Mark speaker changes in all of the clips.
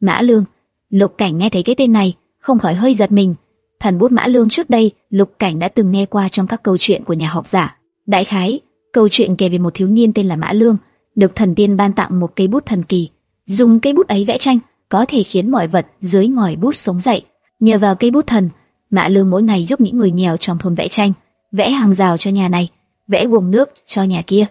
Speaker 1: Mã Lương. Lục Cảnh nghe thấy cái tên này, không khỏi hơi giật mình. Thần bút Mã Lương trước đây, Lục Cảnh đã từng nghe qua trong các câu chuyện của nhà học giả. Đại khái, câu chuyện kể về một thiếu niên tên là Mã Lương, được thần tiên ban tặng một cây bút thần kỳ, dùng cây bút ấy vẽ tranh, có thể khiến mọi vật dưới ngòi bút sống dậy. Nhờ vào cây bút thần, Mã Lương mỗi ngày giúp những người nghèo trong thôn vẽ tranh, vẽ hàng rào cho nhà này, vẽ guồng nước cho nhà kia.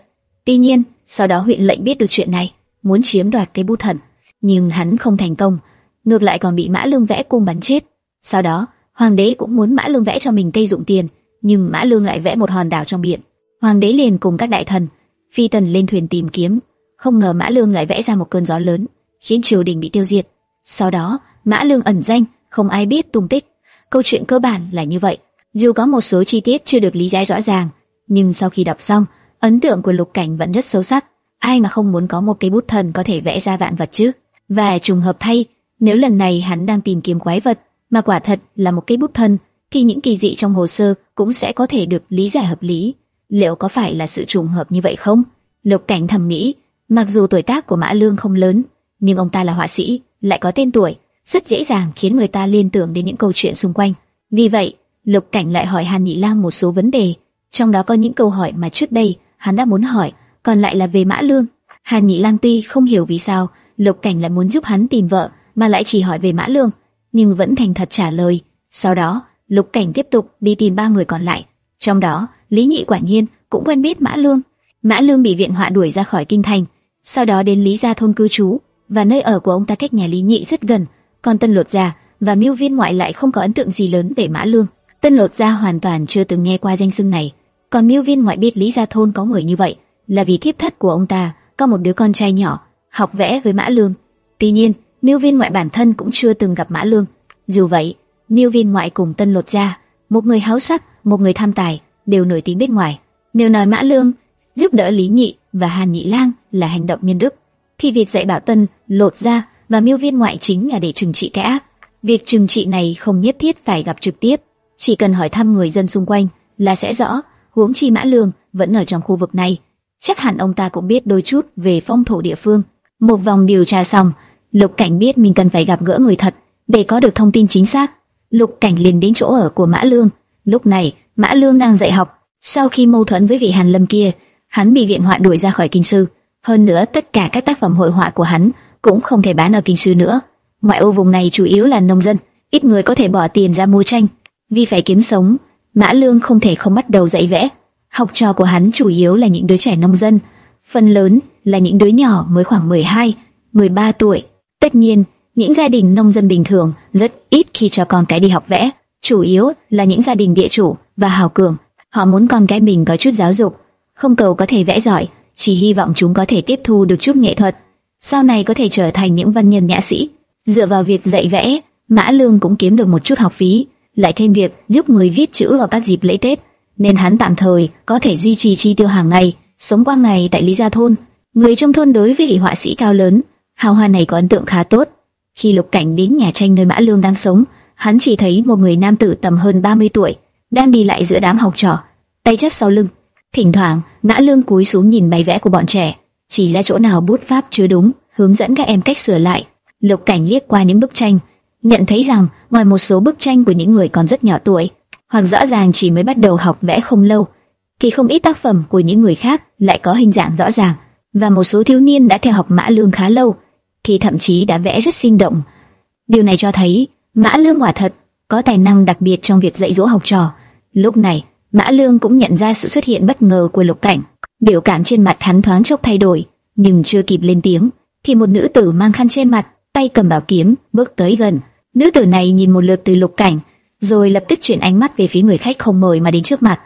Speaker 1: Tuy nhiên, sau đó huyện lệnh biết được chuyện này, muốn chiếm đoạt cây bút thần, nhưng hắn không thành công, ngược lại còn bị Mã Lương vẽ cung bắn chết. Sau đó, hoàng đế cũng muốn Mã Lương vẽ cho mình cây dụng tiền, nhưng Mã Lương lại vẽ một hòn đảo trong biển. Hoàng đế liền cùng các đại thần, phi tần lên thuyền tìm kiếm, không ngờ Mã Lương lại vẽ ra một cơn gió lớn, khiến triều đình bị tiêu diệt. Sau đó, Mã Lương ẩn danh, không ai biết tung tích. Câu chuyện cơ bản là như vậy. Dù có một số chi tiết chưa được lý giải rõ ràng, nhưng sau khi đọc xong, ấn tượng của Lục Cảnh vẫn rất sâu sắc. Ai mà không muốn có một cây bút thần có thể vẽ ra vạn vật chứ? Và trùng hợp thay, nếu lần này hắn đang tìm kiếm quái vật, mà quả thật là một cây bút thần, thì những kỳ dị trong hồ sơ cũng sẽ có thể được lý giải hợp lý. Liệu có phải là sự trùng hợp như vậy không? Lục Cảnh thầm nghĩ, mặc dù tuổi tác của Mã Lương không lớn, nhưng ông ta là họa sĩ, lại có tên tuổi, rất dễ dàng khiến người ta liên tưởng đến những câu chuyện xung quanh. Vì vậy, Lục Cảnh lại hỏi Hàn Nhị Lang một số vấn đề, trong đó có những câu hỏi mà trước đây hắn đã muốn hỏi, còn lại là về Mã Lương. Hàn Nhị Lang tuy không hiểu vì sao Lục Cảnh lại muốn giúp hắn tìm vợ, mà lại chỉ hỏi về Mã Lương, nhưng vẫn thành thật trả lời. Sau đó, Lục Cảnh tiếp tục đi tìm ba người còn lại, trong đó Lý Nhị quả nhiên cũng quen biết Mã Lương. Mã Lương bị viện họa đuổi ra khỏi kinh thành, sau đó đến Lý gia thôn cư trú, và nơi ở của ông ta cách nhà Lý Nhị rất gần. Còn Tân Lột gia và Miêu Viên ngoại lại không có ấn tượng gì lớn về Mã Lương. Tân Lột gia hoàn toàn chưa từng nghe qua danh xưng này, còn Miêu Viên ngoại biết Lý gia thôn có người như vậy là vì thiếp thất của ông ta có một đứa con trai nhỏ học vẽ với Mã Lương. Tuy nhiên, Miêu Viên ngoại bản thân cũng chưa từng gặp Mã Lương. Dù vậy, Miêu Viên ngoại cùng Tân Lột gia, một người háo sắc, một người tham tài, đều nổi tiếng bên ngoài. Nếu nói Mã Lương giúp đỡ Lý Nhị và Hàn Nhị Lang là hành động nhân đức, thì việc dạy bảo Tân, Lột gia và Miêu Viên ngoại chính là để trừng trị cái ác. Việc trừng trị này không nhất thiết phải gặp trực tiếp, chỉ cần hỏi thăm người dân xung quanh là sẽ rõ. Huống chi Mã Lương vẫn ở trong khu vực này, chắc hẳn ông ta cũng biết đôi chút về phong thổ địa phương. Một vòng điều tra xong, Lục Cảnh biết mình cần phải gặp gỡ người thật để có được thông tin chính xác. Lục Cảnh liền đến chỗ ở của Mã Lương. Lúc này, Mã Lương đang dạy học. Sau khi mâu thuẫn với vị Hàn Lâm kia, hắn bị viện họa đuổi ra khỏi kinh sư. Hơn nữa, tất cả các tác phẩm hội họa của hắn cũng không thể bán ở kinh sư nữa. Ngoại ô vùng này chủ yếu là nông dân, ít người có thể bỏ tiền ra mua tranh. Vì phải kiếm sống, Mã Lương không thể không bắt đầu dạy vẽ. Học trò của hắn chủ yếu là những đứa trẻ nông dân, phần lớn là những đứa nhỏ mới khoảng 12, 13 tuổi. Tất nhiên, những gia đình nông dân bình thường rất ít khi cho con cái đi học vẽ, chủ yếu là những gia đình địa chủ và hào cường. Họ muốn con cái mình có chút giáo dục, không cầu có thể vẽ giỏi, chỉ hy vọng chúng có thể tiếp thu được chút nghệ thuật, sau này có thể trở thành những văn nhân nhã sĩ. Dựa vào việc dạy vẽ, Mã Lương cũng kiếm được một chút học phí, lại thêm việc giúp người viết chữ vào các dịp lễ Tết, nên hắn tạm thời có thể duy trì chi tiêu hàng ngày, sống qua ngày tại Lý Gia thôn. Người trong thôn đối với vị họa sĩ cao lớn, hào hoa này có ấn tượng khá tốt. Khi Lục Cảnh đến nhà tranh nơi Mã Lương đang sống, hắn chỉ thấy một người nam tử tầm hơn 30 tuổi đang đi lại giữa đám học trò, tay chắp sau lưng. Thỉnh thoảng, Mã Lương cúi xuống nhìn bài vẽ của bọn trẻ, chỉ ra chỗ nào bút pháp chưa đúng, hướng dẫn các em cách sửa lại. Lục Cảnh liếc qua những bức tranh, nhận thấy rằng ngoài một số bức tranh của những người còn rất nhỏ tuổi, hoặc rõ ràng chỉ mới bắt đầu học vẽ không lâu, thì không ít tác phẩm của những người khác lại có hình dạng rõ ràng, và một số thiếu niên đã theo học Mã Lương khá lâu, thì thậm chí đã vẽ rất sinh động. Điều này cho thấy Mã Lương quả thật có tài năng đặc biệt trong việc dạy dỗ học trò. Lúc này, Mã Lương cũng nhận ra sự xuất hiện bất ngờ của Lục Cảnh, biểu cảm trên mặt hắn thoáng chốc thay đổi, nhưng chưa kịp lên tiếng, thì một nữ tử mang khăn trên mặt, tay cầm bảo kiếm, bước tới gần. Nữ tử này nhìn một lượt từ Lục Cảnh, rồi lập tức chuyển ánh mắt về phía người khách không mời mà đến trước mặt,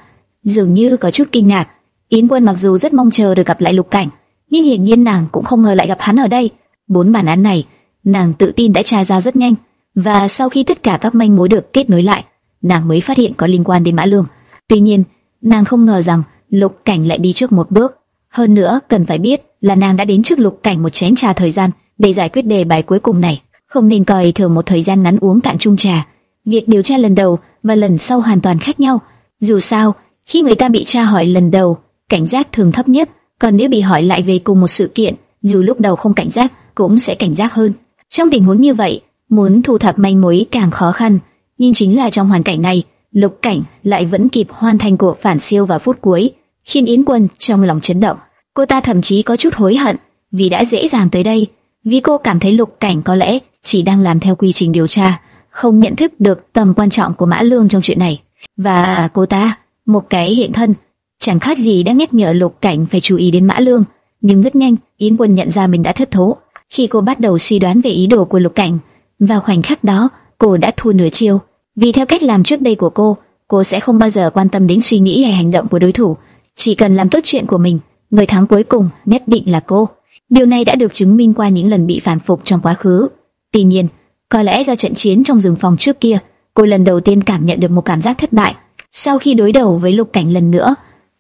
Speaker 1: dường như có chút kinh ngạc. Yến Quân mặc dù rất mong chờ được gặp lại Lục Cảnh, nhưng hiển nhiên nàng cũng không ngờ lại gặp hắn ở đây. Bốn bản án này, nàng tự tin đã tra ra rất nhanh, và sau khi tất cả các manh mối được kết nối lại, nàng mới phát hiện có liên quan đến Mã Lương. Tuy nhiên, nàng không ngờ rằng Lục Cảnh lại đi trước một bước. Hơn nữa, cần phải biết là nàng đã đến trước Lục Cảnh một chén trà thời gian để giải quyết đề bài cuối cùng này. Không nên coi thường một thời gian ngắn uống cạn chung trà. Việc điều tra lần đầu và lần sau hoàn toàn khác nhau. Dù sao, khi người ta bị tra hỏi lần đầu, cảnh giác thường thấp nhất, còn nếu bị hỏi lại về cùng một sự kiện, dù lúc đầu không cảnh giác, cũng sẽ cảnh giác hơn. Trong tình huống như vậy, muốn thu thập manh mối càng khó khăn, nhưng chính là trong hoàn cảnh này, Lục Cảnh lại vẫn kịp hoàn thành cuộc phản siêu vào phút cuối, khiến Yến Quân trong lòng chấn động. Cô ta thậm chí có chút hối hận vì đã dễ dàng tới đây, vì cô cảm thấy Lục Cảnh có lẽ chỉ đang làm theo quy trình điều tra, không nhận thức được tầm quan trọng của Mã Lương trong chuyện này. Và cô ta, một cái hiện thân, chẳng khác gì đã nhắc nhở Lục Cảnh phải chú ý đến Mã Lương, nhưng rất nhanh, Yến Quân nhận ra mình đã thất thố. Khi cô bắt đầu suy đoán về ý đồ của Lục Cảnh, vào khoảnh khắc đó, cô đã thua nửa chiêu. Vì theo cách làm trước đây của cô, cô sẽ không bao giờ quan tâm đến suy nghĩ hay hành động của đối thủ, chỉ cần làm tốt chuyện của mình, người thắng cuối cùng nhất định là cô. Điều này đã được chứng minh qua những lần bị phản phục trong quá khứ. Tuy nhiên, có lẽ do trận chiến trong rừng phòng trước kia, cô lần đầu tiên cảm nhận được một cảm giác thất bại. Sau khi đối đầu với Lục Cảnh lần nữa,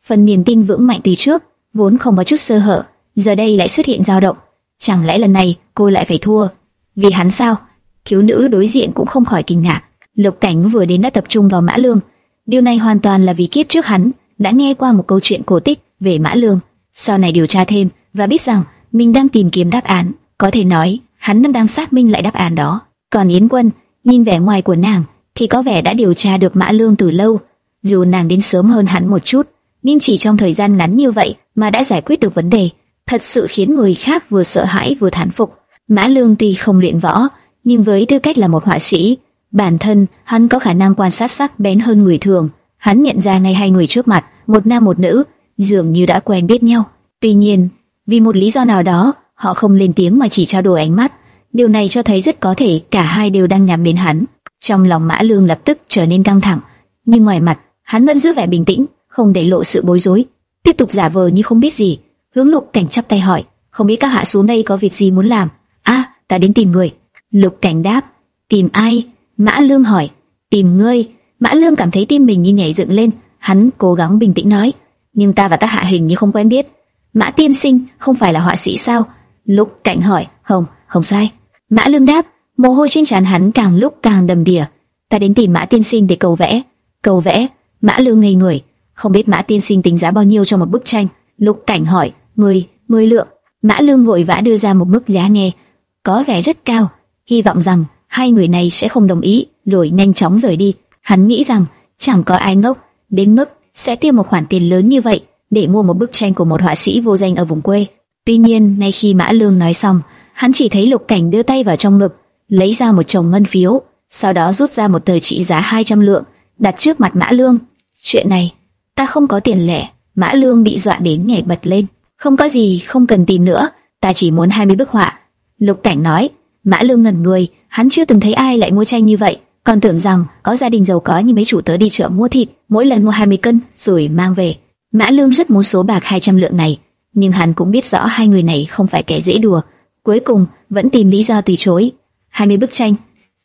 Speaker 1: phần niềm tin vững mạnh từ trước vốn không có chút sơ hở, giờ đây lại xuất hiện dao động. Chẳng lẽ lần này cô lại phải thua? Vì hắn sao? Thiếu nữ đối diện cũng không khỏi kinh ngạc. Lục Cảnh vừa đến đã tập trung vào Mã Lương. Điều này hoàn toàn là vì kiếp trước hắn đã nghe qua một câu chuyện cổ tích về Mã Lương. Sau này điều tra thêm và biết rằng mình đang tìm kiếm đáp án. Có thể nói hắn đang xác minh lại đáp án đó. Còn Yến Quân, nhìn vẻ ngoài của nàng thì có vẻ đã điều tra được Mã Lương từ lâu. Dù nàng đến sớm hơn hắn một chút, nhưng chỉ trong thời gian ngắn như vậy mà đã giải quyết được vấn đề, thật sự khiến người khác vừa sợ hãi vừa thán phục. Mã Lương tuy không luyện võ, nhưng với tư cách là một họa sĩ, bản thân hắn có khả năng quan sát sắc bén hơn người thường. Hắn nhận ra ngay hai người trước mặt, một nam một nữ, dường như đã quen biết nhau. Tuy nhiên, vì một lý do nào đó, họ không lên tiếng mà chỉ trao đổi ánh mắt. Điều này cho thấy rất có thể cả hai đều đang nhắm đến hắn. Trong lòng Mã Lương lập tức trở nên căng thẳng, nhưng ngoài mặt, hắn vẫn giữ vẻ bình tĩnh, không để lộ sự bối rối, tiếp tục giả vờ như không biết gì. Hướng Lục Cảnh chắp tay hỏi, không biết các hạ xuống đây có việc gì muốn làm? A, ta đến tìm người. Lục Cảnh đáp, tìm ai? Mã Lương hỏi, tìm ngươi. Mã Lương cảm thấy tim mình như nhảy dựng lên, hắn cố gắng bình tĩnh nói, nhưng ta và các hạ hình như không quen biết. Mã Tiên Sinh không phải là họa sĩ sao? Lục Cảnh hỏi, không, không sai. Mã Lương đáp, mồ hôi trên trán hắn càng lúc càng đầm đìa. Ta đến tìm Mã Tiên Sinh để cầu vẽ. Cầu vẽ? Mã Lương ngây người, không biết Mã Tiên Sinh tính giá bao nhiêu cho một bức tranh. Lục Cảnh hỏi, mười, mười lượng. Mã Lương vội vã đưa ra một mức giá nghe, có vẻ rất cao, hy vọng rằng hai người này sẽ không đồng ý, rồi nhanh chóng rời đi. Hắn nghĩ rằng chẳng có ai ngốc đến mức sẽ tiêu một khoản tiền lớn như vậy để mua một bức tranh của một họa sĩ vô danh ở vùng quê. Tuy nhiên, ngay khi Mã Lương nói xong, hắn chỉ thấy Lục Cảnh đưa tay vào trong ngực, lấy ra một chồng ngân phiếu, sau đó rút ra một tờ trị giá 200 lượng, đặt trước mặt Mã Lương. Chuyện này, ta không có tiền lẻ. Mã Lương bị dọa đến nhảy bật lên. Không có gì, không cần tìm nữa, ta chỉ muốn 20 bức họa. Lục Cảnh nói. Mã Lương ngẩn người, hắn chưa từng thấy ai lại mua tranh như vậy, còn tưởng rằng có gia đình giàu có như mấy chủ tớ đi chợ mua thịt, mỗi lần mua 20 cân rồi mang về. Mã Lương rất muốn số bạc 200 lượng này, nhưng hắn cũng biết rõ hai người này không phải kẻ dễ đùa, cuối cùng vẫn tìm lý do từ chối. 20 bức tranh,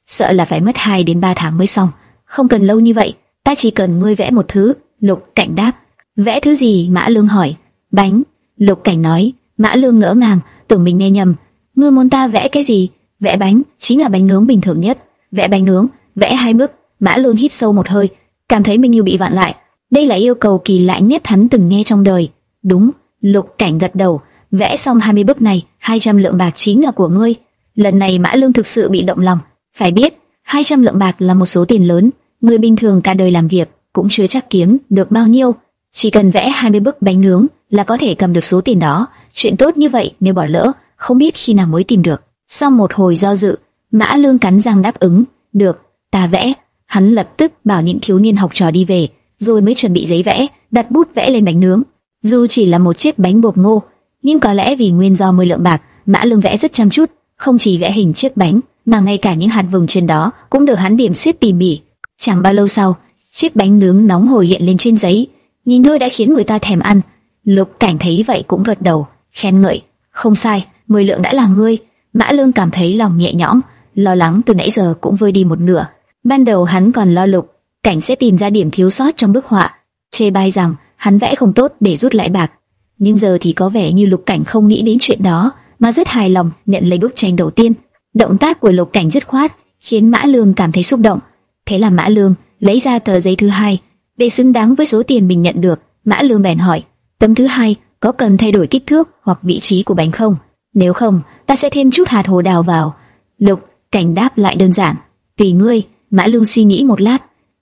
Speaker 1: sợ là phải mất 2 đến 3 tháng mới xong, không cần lâu như vậy, ta chỉ cần ngươi vẽ một thứ. Lục Cảnh đáp, vẽ thứ gì? Mã Lương hỏi. Bánh. Lục Cảnh nói. Mã Lương ngỡ ngàng, tưởng mình nghe nhầm. Ngươi muốn ta vẽ cái gì? Vẽ bánh, chính là bánh nướng bình thường nhất. Vẽ bánh nướng, vẽ hai bước. Mã Lương hít sâu một hơi, cảm thấy mình như bị vặn lại. Đây là yêu cầu kỳ lạ nhất hắn từng nghe trong đời. Đúng, Lục Cảnh gật đầu, vẽ xong 20 bức này, 200 lượng bạc chính là của ngươi. Lần này Mã Lương thực sự bị động lòng, phải biết, 200 lượng bạc là một số tiền lớn, người bình thường cả đời làm việc cũng chưa chắc kiếm được bao nhiêu, chỉ cần vẽ 20 bức bánh nướng là có thể cầm được số tiền đó. Chuyện tốt như vậy nếu bỏ lỡ, không biết khi nào mới tìm được. Sau một hồi do dự, Mã Lương cắn răng đáp ứng, "Được, ta vẽ." Hắn lập tức bảo những thiếu niên học trò đi về, rồi mới chuẩn bị giấy vẽ, đặt bút vẽ lên bánh nướng. Dù chỉ là một chiếc bánh bột ngô, nhưng có lẽ vì nguyên do mười lượng bạc, Mã Lương vẽ rất chăm chút, không chỉ vẽ hình chiếc bánh, mà ngay cả những hạt vừng trên đó cũng được hắn điểm xuyết tỉ mỉ. Chẳng bao lâu sau, chiếc bánh nướng nóng hổi hiện lên trên giấy, nhìn thôi đã khiến người ta thèm ăn. Lục Cảnh thấy vậy cũng gật đầu, khen ngợi, không sai, mười lượng đã là ngươi. Mã Lương cảm thấy lòng nhẹ nhõm, lo lắng từ nãy giờ cũng vơi đi một nửa. Ban đầu hắn còn lo Lục Cảnh sẽ tìm ra điểm thiếu sót trong bức họa, chê bai rằng hắn vẽ không tốt để rút lại bạc. Nhưng giờ thì có vẻ như Lục Cảnh không nghĩ đến chuyện đó, mà rất hài lòng nhận lấy bức tranh đầu tiên. Động tác của Lục Cảnh dứt khoát, khiến Mã Lương cảm thấy xúc động. Thế là Mã Lương lấy ra tờ giấy thứ hai, để xứng đáng với số tiền mình nhận được. Mã Lương bèn hỏi, tấm thứ hai có cần thay đổi kích thước hoặc vị trí của bánh không? Nếu không, ta sẽ thêm chút hạt hồ đào vào. Lục Cảnh đáp lại đơn giản, tùy ngươi. Mã Lương suy nghĩ một lát,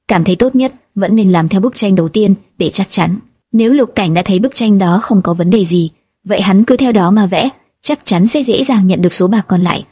Speaker 1: cảm thấy tốt nhất vẫn nên làm theo bức tranh đầu tiên để chắc chắn. Nếu Lục Cảnh đã thấy bức tranh đó không có vấn đề gì, vậy hắn cứ theo đó mà vẽ, chắc chắn sẽ dễ dàng nhận được số bạc còn lại.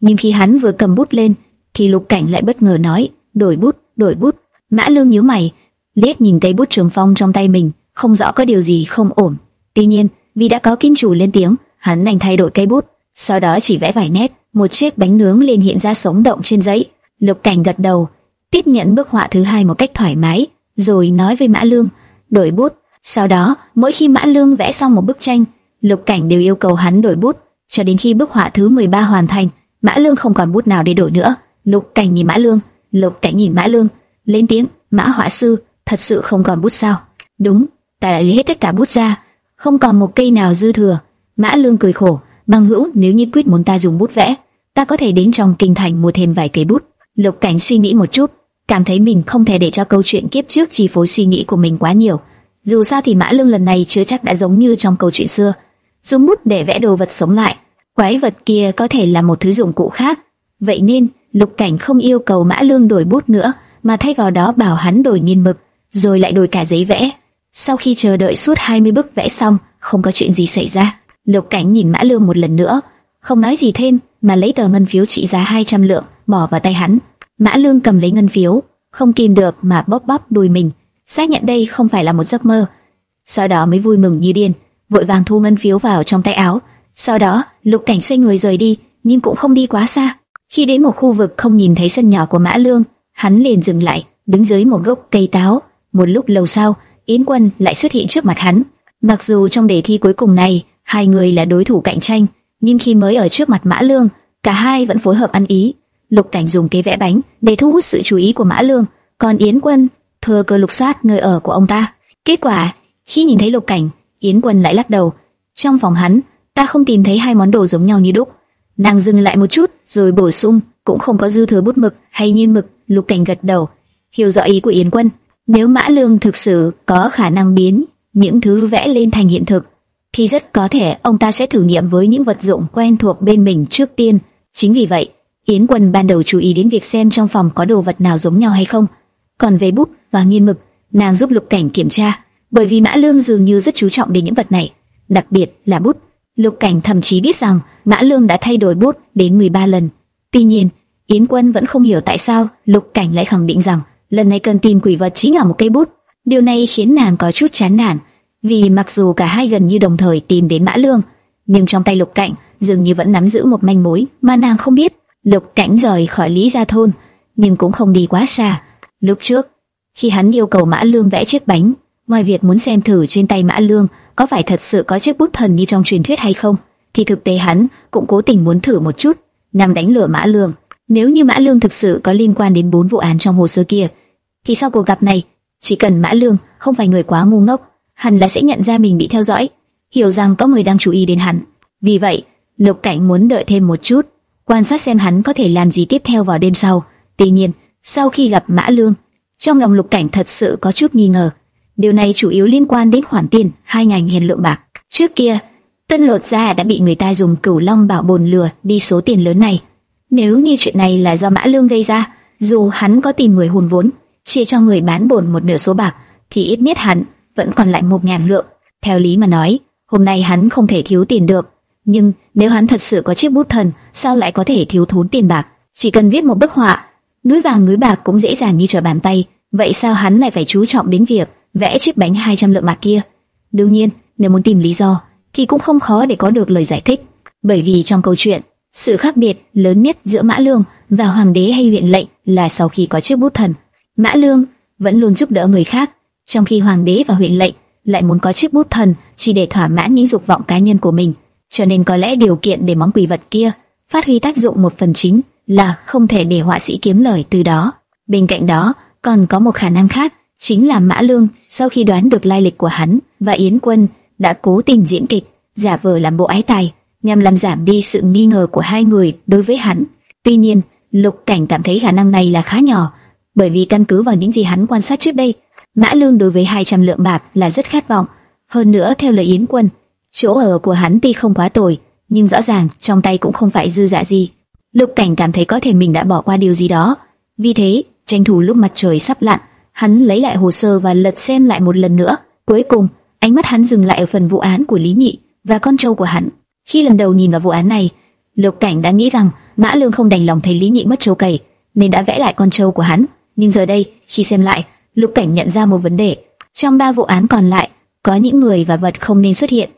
Speaker 1: Nhưng khi hắn vừa cầm bút lên, thì Lục Cảnh lại bất ngờ nói, đổi bút, đổi bút. Mã Lương nhíu mày, liếc nhìn tay bút trường phong trong tay mình, không rõ có điều gì không ổn. Tuy nhiên, vì đã có kim chủ lên tiếng, hắn đành thay đổi cây bút, sau đó chỉ vẽ vài nét, một chiếc bánh nướng liền hiện ra sống động trên giấy. Lục Cảnh gật đầu, tiếp nhận bức họa thứ hai một cách thoải mái, rồi nói với Mã Lương, đổi bút. Sau đó, mỗi khi Mã Lương vẽ xong một bức tranh, Lục Cảnh đều yêu cầu hắn đổi bút, cho đến khi bức họa thứ 13 hoàn thành, Mã Lương không còn bút nào để đổi nữa. Lục Cảnh nhìn Mã Lương, Lục Cảnh nhìn Mã Lương, lên tiếng, "Mã họa sư, thật sự không còn bút sao?" "Đúng, ta đã lấy hết tất cả bút ra, không còn một cây nào dư thừa." Mã Lương cười khổ, "Bằng hữu, nếu như quyết muốn ta dùng bút vẽ, ta có thể đến trong kinh thành mua thêm vài cây bút." Lục Cảnh suy nghĩ một chút, cảm thấy mình không thể để cho câu chuyện kiếp trước chi phối suy nghĩ của mình quá nhiều. Dù sao thì Mã Lương lần này chưa chắc đã giống như trong câu chuyện xưa, dùng bút để vẽ đồ vật sống lại, quái vật kia có thể là một thứ dụng cụ khác. Vậy nên, Lục Cảnh không yêu cầu Mã Lương đổi bút nữa, mà thay vào đó bảo hắn đổi nghiên mực, rồi lại đổi cả giấy vẽ. Sau khi chờ đợi suốt 20 bức vẽ xong, không có chuyện gì xảy ra. Lục Cảnh nhìn Mã Lương một lần nữa, không nói gì thêm, mà lấy tờ ngân phiếu trị giá 200 lượng bỏ vào tay hắn. Mã Lương cầm lấy ngân phiếu, không kìm được mà bóp bóp đùi mình, xác nhận đây không phải là một giấc mơ. Sau đó mới vui mừng như điên, vội vàng thu ngân phiếu vào trong tay áo. Sau đó, Lục Cảnh xoay người rời đi, nhưng cũng không đi quá xa. Khi đến một khu vực không nhìn thấy sân nhỏ của Mã Lương, hắn liền dừng lại, đứng dưới một gốc cây táo. Một lúc lâu sau, Yến Quân lại xuất hiện trước mặt hắn. Mặc dù trong đề thi cuối cùng này, hai người là đối thủ cạnh tranh, nhưng khi mới ở trước mặt Mã Lương, cả hai vẫn phối hợp ăn ý. Lục Cảnh dùng kế vẽ bánh để thu hút sự chú ý của Mã Lương, còn Yến Quân thừa cơ lục soát nơi ở của ông ta. Kết quả, khi nhìn thấy Lục Cảnh, Yến Quân lại lắc đầu. Trong phòng hắn, ta không tìm thấy hai món đồ giống nhau như đúc. Nàng dừng lại một chút, rồi bổ sung, cũng không có dư thừa bút mực hay nhiên mực. Lục Cảnh gật đầu, hiểu rõ ý của Yến Quân. Nếu Mã Lương thực sự có khả năng biến những thứ vẽ lên thành hiện thực, thì rất có thể ông ta sẽ thử nghiệm với những vật dụng quen thuộc bên mình trước tiên. Chính vì vậy, Yến Quân ban đầu chú ý đến việc xem trong phòng có đồ vật nào giống nhau hay không. Còn về bút và nghiên mực, nàng giúp Lục Cảnh kiểm tra, bởi vì Mã Lương dường như rất chú trọng đến những vật này, đặc biệt là bút. Lục Cảnh thậm chí biết rằng Mã Lương đã thay đổi bút đến 13 lần. Tuy nhiên, Yến Quân vẫn không hiểu tại sao Lục Cảnh lại khẳng định rằng lần này cần tìm quỷ vật chính là một cây bút. Điều này khiến nàng có chút chán nản, vì mặc dù cả hai gần như đồng thời tìm đến Mã Lương, nhưng trong tay Lục Cảnh dường như vẫn nắm giữ một manh mối mà nàng không biết. Lục Cảnh rời khỏi Lý Gia thôn, nhưng cũng không đi quá xa. Lúc trước, khi hắn yêu cầu Mã Lương vẽ chiếc bánh, ngoài việc muốn xem thử trên tay Mã Lương có phải thật sự có chiếc bút thần như trong truyền thuyết hay không, thì thực tế hắn cũng cố tình muốn thử một chút, nhằm đánh lừa Mã Lương. Nếu như Mã Lương thực sự có liên quan đến bốn vụ án trong hồ sơ kia, thì sau cuộc gặp này, chỉ cần Mã Lương không phải người quá ngu ngốc, hẳn là sẽ nhận ra mình bị theo dõi, hiểu rằng có người đang chú ý đến hắn. Vì vậy, Lục Cảnh muốn đợi thêm một chút, quan sát xem hắn có thể làm gì tiếp theo vào đêm sau. Tuy nhiên, sau khi gặp Mã Lương, trong lòng Lục Cảnh thật sự có chút nghi ngờ. Điều này chủ yếu liên quan đến khoản tiền hai ngàn hiền lượng bạc. Trước kia, Tân Lột Gia đã bị người ta dùng cửu long bảo bồn lừa đi số tiền lớn này. Nếu như chuyện này là do Mã Lương gây ra, dù hắn có tìm người hùn vốn, chia cho người bán bồn một nửa số bạc, thì ít nhất hắn vẫn còn lại một ngàn lượng. Theo lý mà nói, hôm nay hắn không thể thiếu tiền được. Nhưng nếu hắn thật sự có chiếc bút thần, sao lại có thể thiếu thốn tiền bạc? Chỉ cần viết một bức họa, núi vàng núi bạc cũng dễ dàng như trở bàn tay. Vậy sao hắn lại phải chú trọng đến việc vẽ chiếc bánh 200 lượng bạc kia? Đương nhiên, nếu muốn tìm lý do, thì cũng không khó để có được lời giải thích. Bởi vì trong câu chuyện, sự khác biệt lớn nhất giữa Mã Lương và Hoàng đế hay huyện lệnh là sau khi có chiếc bút thần. Mã Lương vẫn luôn giúp đỡ người khác, trong khi Hoàng đế và huyện lệnh lại muốn có chiếc bút thần chỉ để thỏa mãn những dục vọng cá nhân của mình. Cho nên có lẽ điều kiện để món quỷ vật kia phát huy tác dụng một phần chính là không thể để họa sĩ kiếm lời từ đó. Bên cạnh đó, còn có một khả năng khác, chính là Mã Lương sau khi đoán được lai lịch của hắn và Yến Quân đã cố tình diễn kịch, giả vờ làm bộ ái tài, nhằm làm giảm đi sự nghi ngờ của hai người đối với hắn. Tuy nhiên, Lục Cảnh cảm thấy khả năng này là khá nhỏ, bởi vì căn cứ vào những gì hắn quan sát trước đây, Mã Lương đối với 200 lượng bạc là rất khát vọng. Hơn nữa theo lời Yến Quân, chỗ ở của hắn tuy không quá tồi, nhưng rõ ràng trong tay cũng không phải dư dạ gì. Lục Cảnh cảm thấy có thể mình đã bỏ qua điều gì đó, vì thế tranh thủ lúc mặt trời sắp lặn, hắn lấy lại hồ sơ và lật xem lại một lần nữa. Cuối cùng, ánh mắt hắn dừng lại ở phần vụ án của Lý Nhị và con trâu của hắn. Khi lần đầu nhìn vào vụ án này, Lục Cảnh đã nghĩ rằng Mã Lương không đành lòng thấy Lý Nhị mất trâu cày, nên đã vẽ lại con trâu của hắn. Nhưng giờ đây, khi xem lại, Lục Cảnh nhận ra một vấn đề. Trong ba vụ án còn lại, có những người và vật không nên xuất hiện.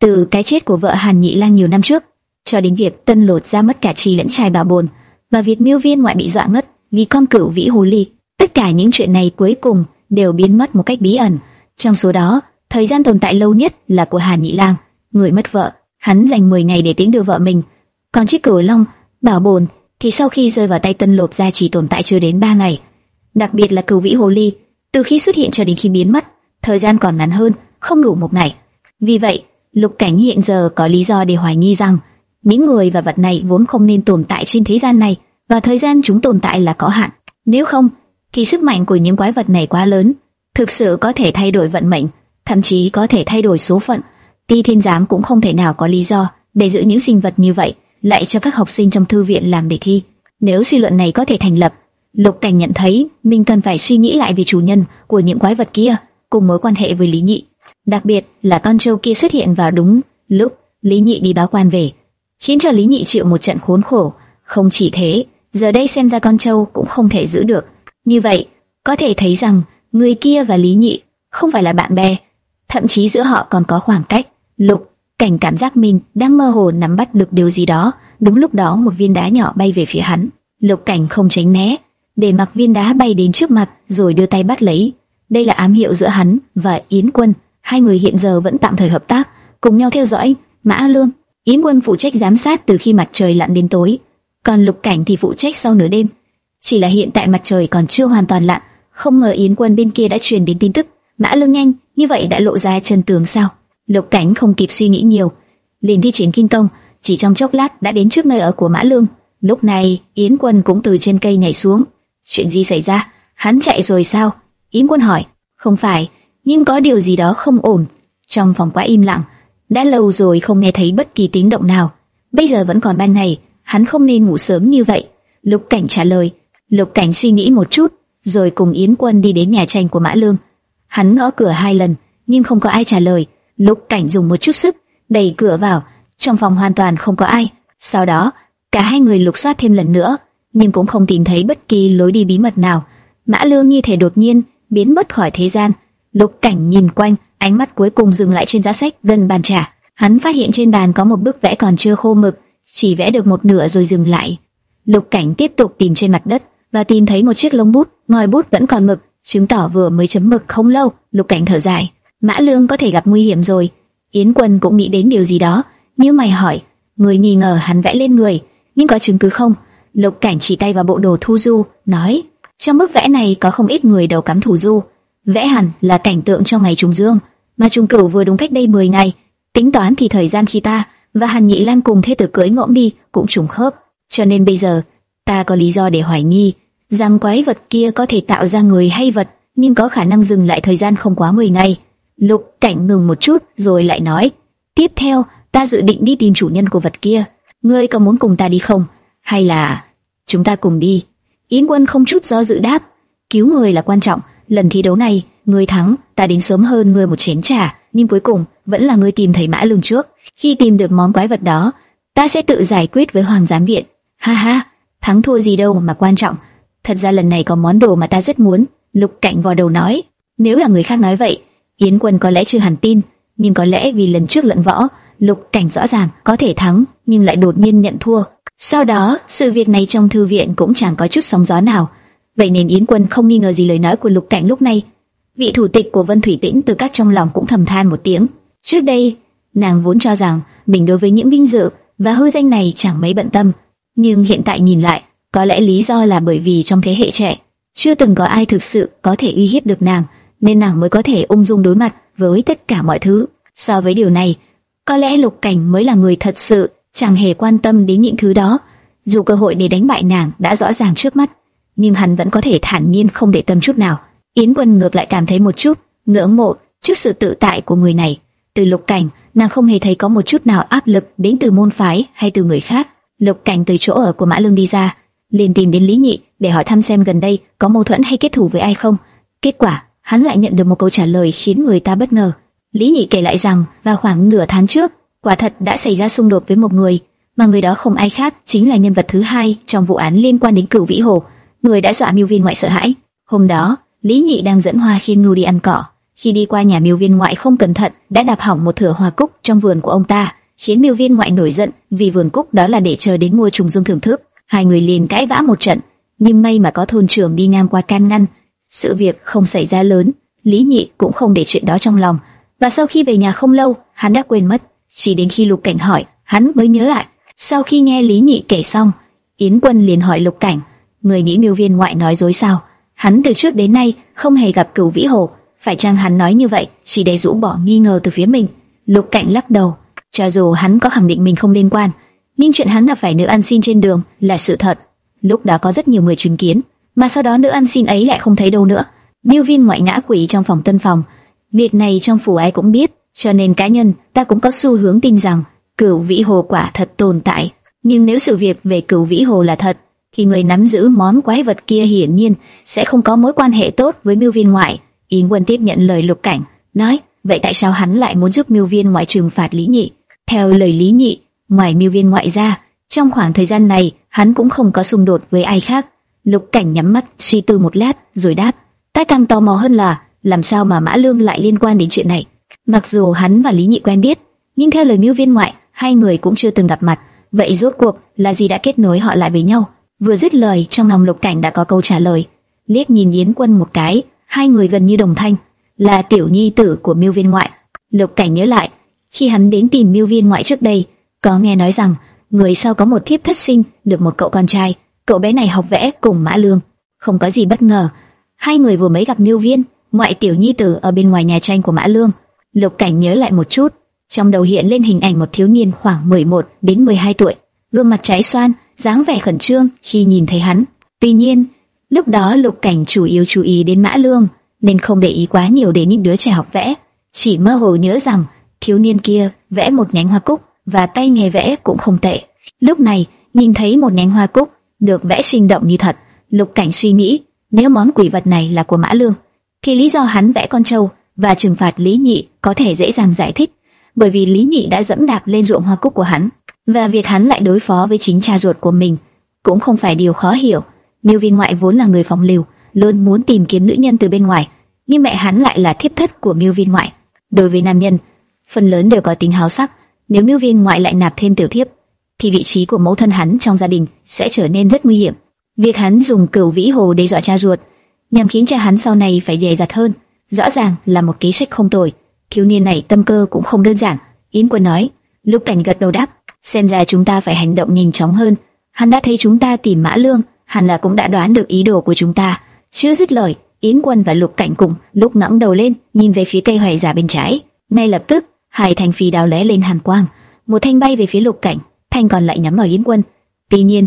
Speaker 1: Từ cái chết của vợ Hàn Nhị Lang nhiều năm trước, cho đến việc Tân lột ra mất cả trì lẫn trai bà bồn, và việc miêu viên ngoại bị dọa ngất vì con cửu vĩ hồ ly. Tất cả những chuyện này cuối cùng đều biến mất một cách bí ẩn. Trong số đó, thời gian tồn tại lâu nhất là của Hàn Nhị Lang, người mất vợ. Hắn dành 10 ngày để tiến đưa vợ mình. Còn chiếc cửu long, bảo bồn thì sau khi rơi vào tay Tân lột ra chỉ tồn tại chưa đến 3 ngày. Đặc biệt là cửu vĩ hồ ly, từ khi xuất hiện cho đến khi biến mất, thời gian còn ngắn hơn, không đủ một ngày. Vì vậy, Lục Cảnh hiện giờ có lý do để hoài nghi rằng những người và vật này vốn không nên tồn tại trên thế gian này, và thời gian chúng tồn tại là có hạn. Nếu không, thì sức mạnh của những quái vật này quá lớn, thực sự có thể thay đổi vận mệnh, thậm chí có thể thay đổi số phận. Ti Thiên Giám cũng không thể nào có lý do để giữ những sinh vật như vậy lại cho các học sinh trong thư viện làm đề thi. Nếu suy luận này có thể thành lập, Lục Cảnh nhận thấy mình cần phải suy nghĩ lại về chủ nhân của những quái vật kia cùng mối quan hệ với Lý Nhị, đặc biệt là con trâu kia xuất hiện vào đúng lúc Lý Nhị đi báo quan về, khiến cho Lý Nhị chịu một trận khốn khổ. Không chỉ thế, giờ đây xem ra con trâu cũng không thể giữ được. Như vậy, có thể thấy rằng người kia và Lý Nhị không phải là bạn bè, thậm chí giữa họ còn có khoảng cách. Lục cảnh cảm giác mình đang mơ hồ nắm bắt được điều gì đó. Đúng lúc đó một viên đá nhỏ bay về phía hắn. Lục cảnh không tránh né, để mặc viên đá bay đến trước mặt rồi đưa tay bắt lấy. Đây là ám hiệu giữa hắn và Yến Quân. Hai người hiện giờ vẫn tạm thời hợp tác, cùng nhau theo dõi. Mã Lương, Yến Quân phụ trách giám sát từ khi mặt trời lặn đến tối, còn Lục Cảnh thì phụ trách sau nửa đêm. Chỉ là hiện tại mặt trời còn chưa hoàn toàn lặn, không ngờ Yến Quân bên kia đã truyền đến tin tức. Mã Lương nhanh, như vậy đã lộ ra chân tướng sao? Lục Cảnh không kịp suy nghĩ nhiều, liền thi triển kinh công, chỉ trong chốc lát đã đến trước nơi ở của Mã Lương. Lúc này, Yến Quân cũng từ trên cây nhảy xuống. Chuyện gì xảy ra? Hắn chạy rồi sao? Yến Quân hỏi. Không phải, nhưng có điều gì đó không ổn. Trong phòng quá im lặng, đã lâu rồi không nghe thấy bất kỳ tiếng động nào. Bây giờ vẫn còn ban ngày, hắn không nên ngủ sớm như vậy. Lục Cảnh trả lời. Lục Cảnh suy nghĩ một chút, rồi cùng Yến Quân đi đến nhà tranh của Mã Lương. Hắn gõ cửa hai lần, nhưng không có ai trả lời. Lục Cảnh dùng một chút sức, đẩy cửa vào. Trong phòng hoàn toàn không có ai. Sau đó, cả hai người lục soát thêm lần nữa, nhưng cũng không tìm thấy bất kỳ lối đi bí mật nào. Mã Lương như thể đột nhiên biến mất khỏi thế gian. Lục Cảnh nhìn quanh, ánh mắt cuối cùng dừng lại trên giá sách gần bàn trà. Hắn phát hiện trên bàn có một bức vẽ còn chưa khô mực, chỉ vẽ được một nửa rồi dừng lại. Lục Cảnh tiếp tục tìm trên mặt đất và tìm thấy một chiếc lông bút, ngòi bút vẫn còn mực, chứng tỏ vừa mới chấm mực không lâu. Lục Cảnh thở dài, Mã Lương có thể gặp nguy hiểm rồi. Yến Quân cũng nghĩ đến điều gì đó, nếu mày hỏi, người nghi ngờ hắn vẽ lên người, nhưng có chứng cứ không? Lục Cảnh chỉ tay vào bộ đồ thu du, nói, trong bức vẽ này có không ít người đầu cắm thủ du, vẽ hẳn là cảnh tượng trong ngày trùng dương, mà trùng cửu vừa đúng cách đây 10 ngày, tính toán thì thời gian khi ta và Hàn Nhị Lan cùng thế tử cưới ngỗng đi cũng trùng khớp, cho nên bây giờ ta có lý do để hoài nghi rằng quái vật kia có thể tạo ra người hay vật, nhưng có khả năng dừng lại thời gian không quá 10 ngày. Lục Cảnh ngừng một chút rồi lại nói, tiếp theo ta dự định đi tìm chủ nhân của vật kia, ngươi có muốn cùng ta đi không? Hay là chúng ta cùng đi? Yến Quân không chút do dự đáp, cứu người là quan trọng, lần thi đấu này ngươi thắng, ta đến sớm hơn ngươi một chén trà, nhưng cuối cùng vẫn là ngươi tìm thấy Mã Lương trước. Khi tìm được món quái vật đó, ta sẽ tự giải quyết với Hoàng giám viện. Ha ha, thắng thua gì đâu mà quan trọng. Thật ra lần này có món đồ mà ta rất muốn. Lục Cảnh vò đầu nói, nếu là người khác nói vậy, Yến Quân có lẽ chưa hẳn tin, nhưng có lẽ vì lần trước lận võ, Lục Cảnh rõ ràng có thể thắng, nhưng lại đột nhiên nhận thua. Sau đó, sự việc này trong thư viện cũng chẳng có chút sóng gió nào. Vậy nên Yến Quân không nghi ngờ gì lời nói của Lục Cảnh lúc này. Vị thủ tịch của Vân Thủy Tĩnh từ các trong lòng cũng thầm than một tiếng. Trước đây, nàng vốn cho rằng mình đối với những vinh dự và hư danh này chẳng mấy bận tâm, nhưng hiện tại nhìn lại, có lẽ lý do là bởi vì trong thế hệ trẻ, chưa từng có ai thực sự có thể uy hiếp được nàng, nên nàng mới có thể ung dung đối mặt với tất cả mọi thứ. So với điều này, có lẽ Lục Cảnh mới là người thật sự chẳng hề quan tâm đến những thứ đó. Dù cơ hội để đánh bại nàng đã rõ ràng trước mắt, nhưng hắn vẫn có thể thản nhiên không để tâm chút nào. Yến Quân ngược lại cảm thấy một chút ngưỡng mộ trước sự tự tại của người này. Từ Lục Cảnh, nàng không hề thấy có một chút nào áp lực đến từ môn phái hay từ người khác. Lục Cảnh từ chỗ ở của Mã Lương đi ra, liền tìm đến Lý Nhị để hỏi thăm xem gần đây có mâu thuẫn hay kết thù với ai không. Kết quả, hắn lại nhận được một câu trả lời khiến người ta bất ngờ. Lý Nhị kể lại rằng, vào khoảng nửa tháng trước, quả thật đã xảy ra xung đột với một người, mà người đó không ai khác chính là nhân vật thứ hai trong vụ án liên quan đến Cửu Vĩ Hồ, người đã dọa Miêu Viên ngoại sợ hãi. Hôm đó, Lý Nhị đang dẫn Hoa Khiêm Ngưu đi ăn cỏ, khi đi qua nhà Miêu Viên ngoại không cẩn thận đã đạp hỏng một thửa hoa cúc trong vườn của ông ta, khiến Miêu Viên ngoại nổi giận vì vườn cúc đó là để chờ đến mùa trùng dương thưởng thức. Hai người liền cãi vã một trận, nhưng may mà có thôn trưởng đi ngang qua can ngăn, sự việc không xảy ra lớn. Lý Nhị cũng không để chuyện đó trong lòng, và sau khi về nhà không lâu, hắn đã quên mất. Chỉ đến khi Lục Cảnh hỏi, hắn mới nhớ lại. Sau khi nghe Lý Nhị kể xong, Yến Quân liền hỏi Lục Cảnh, người nghĩ Miêu Viên ngoại nói dối sao? Hắn từ trước đến nay không hề gặp Cửu Vĩ Hồ, phải chăng hắn nói như vậy chỉ để rũ bỏ nghi ngờ từ phía mình? Lục Cảnh lắc đầu, cho dù hắn có khẳng định mình không liên quan, nhưng chuyện hắn gặp phải nữ ăn xin trên đường là sự thật. Lúc đó có rất nhiều người chứng kiến, mà sau đó nữ ăn xin ấy lại không thấy đâu nữa. Miêu Viên ngoại ngã quỷ trong phòng tân phòng, việc này trong phủ ai cũng biết, cho nên cá nhân ta cũng có xu hướng tin rằng Cửu Vĩ Hồ quả thật tồn tại. Nhưng nếu sự việc về Cửu Vĩ Hồ là thật, thì người nắm giữ món quái vật kia hiển nhiên sẽ không có mối quan hệ tốt với Miêu Viên ngoại. Yến Quân tiếp nhận lời Lục Cảnh, nói: vậy tại sao hắn lại muốn giúp Miêu Viên ngoại trừng phạt Lý Nhị? Theo lời Lý Nhị, ngoài Miêu Viên ngoại ra, trong khoảng thời gian này hắn cũng không có xung đột với ai khác. Lục Cảnh nhắm mắt suy tư một lát, rồi đáp: ta càng tò mò hơn là làm sao mà Mã Lương lại liên quan đến chuyện này. Mặc dù hắn và Lý Nhị quen biết, nhưng theo lời Miêu Viên ngoại, hai người cũng chưa từng gặp mặt. Vậy rốt cuộc là gì đã kết nối họ lại với nhau? Vừa dứt lời, trong lòng Lục Cảnh đã có câu trả lời. Liếc nhìn Yến Quân một cái, hai người gần như đồng thanh, là tiểu nhi tử của Miêu Viên ngoại. Lục Cảnh nhớ lại, khi hắn đến tìm Miêu Viên ngoại trước đây, có nghe nói rằng người sau có một thiếp thất sinh được một cậu con trai, cậu bé này học vẽ cùng Mã Lương. Không có gì bất ngờ, hai người vừa mới gặp Miêu Viên, ngoại tiểu nhi tử ở bên ngoài nhà tranh của Mã Lương. Lục Cảnh nhớ lại một chút, trong đầu hiện lên hình ảnh một thiếu niên khoảng 11 đến 12 tuổi, gương mặt trái xoan, dáng vẻ khẩn trương khi nhìn thấy hắn. Tuy nhiên, lúc đó Lục Cảnh chủ yếu chú ý đến Mã Lương, nên không để ý quá nhiều đến những đứa trẻ học vẽ, chỉ mơ hồ nhớ rằng thiếu niên kia vẽ một nhánh hoa cúc và tay nghề vẽ cũng không tệ. Lúc này, nhìn thấy một nhánh hoa cúc được vẽ sinh động như thật, Lục Cảnh suy nghĩ, nếu món quỷ vật này là của Mã Lương, thì lý do hắn vẽ con trâu và trừng phạt Lý Nhị có thể dễ dàng giải thích, bởi vì Lý Nhị đã dẫm đạp lên ruộng hoa cúc của hắn, và việc hắn lại đối phó với chính cha ruột của mình cũng không phải điều khó hiểu. Miêu Viên ngoại vốn là người phóng lưu, luôn muốn tìm kiếm nữ nhân từ bên ngoài, nhưng mẹ hắn lại là thiếp thất của Miêu Viên ngoại. Đối với nam nhân, phần lớn đều có tính háo sắc, nếu Miêu Viên ngoại lại nạp thêm tiểu thiếp, thì vị trí của mẫu thân hắn trong gia đình sẽ trở nên rất nguy hiểm. Việc hắn dùng cửu vĩ hồ để dọa cha ruột, nhằm khiến cha hắn sau này phải dè dặt hơn, rõ ràng là một kế sách không tồi. Thiếu niên này tâm cơ cũng không đơn giản. Yến Quân nói. Lúc Cảnh gật đầu đáp, xem ra chúng ta phải hành động nhanh chóng hơn. Hắn đã thấy chúng ta tìm Mã Lương, hẳn là cũng đã đoán được ý đồ của chúng ta. Chưa dứt lời, Yến Quân và Lục Cảnh cùng lúc ngẩng đầu lên, nhìn về phía cây hoài giả bên trái. Ngay lập tức, hai thanh phi đao lóe lên hàn quang, một thanh bay về phía Lục Cảnh, thanh còn lại nhắm vào Yến Quân. Tuy nhiên,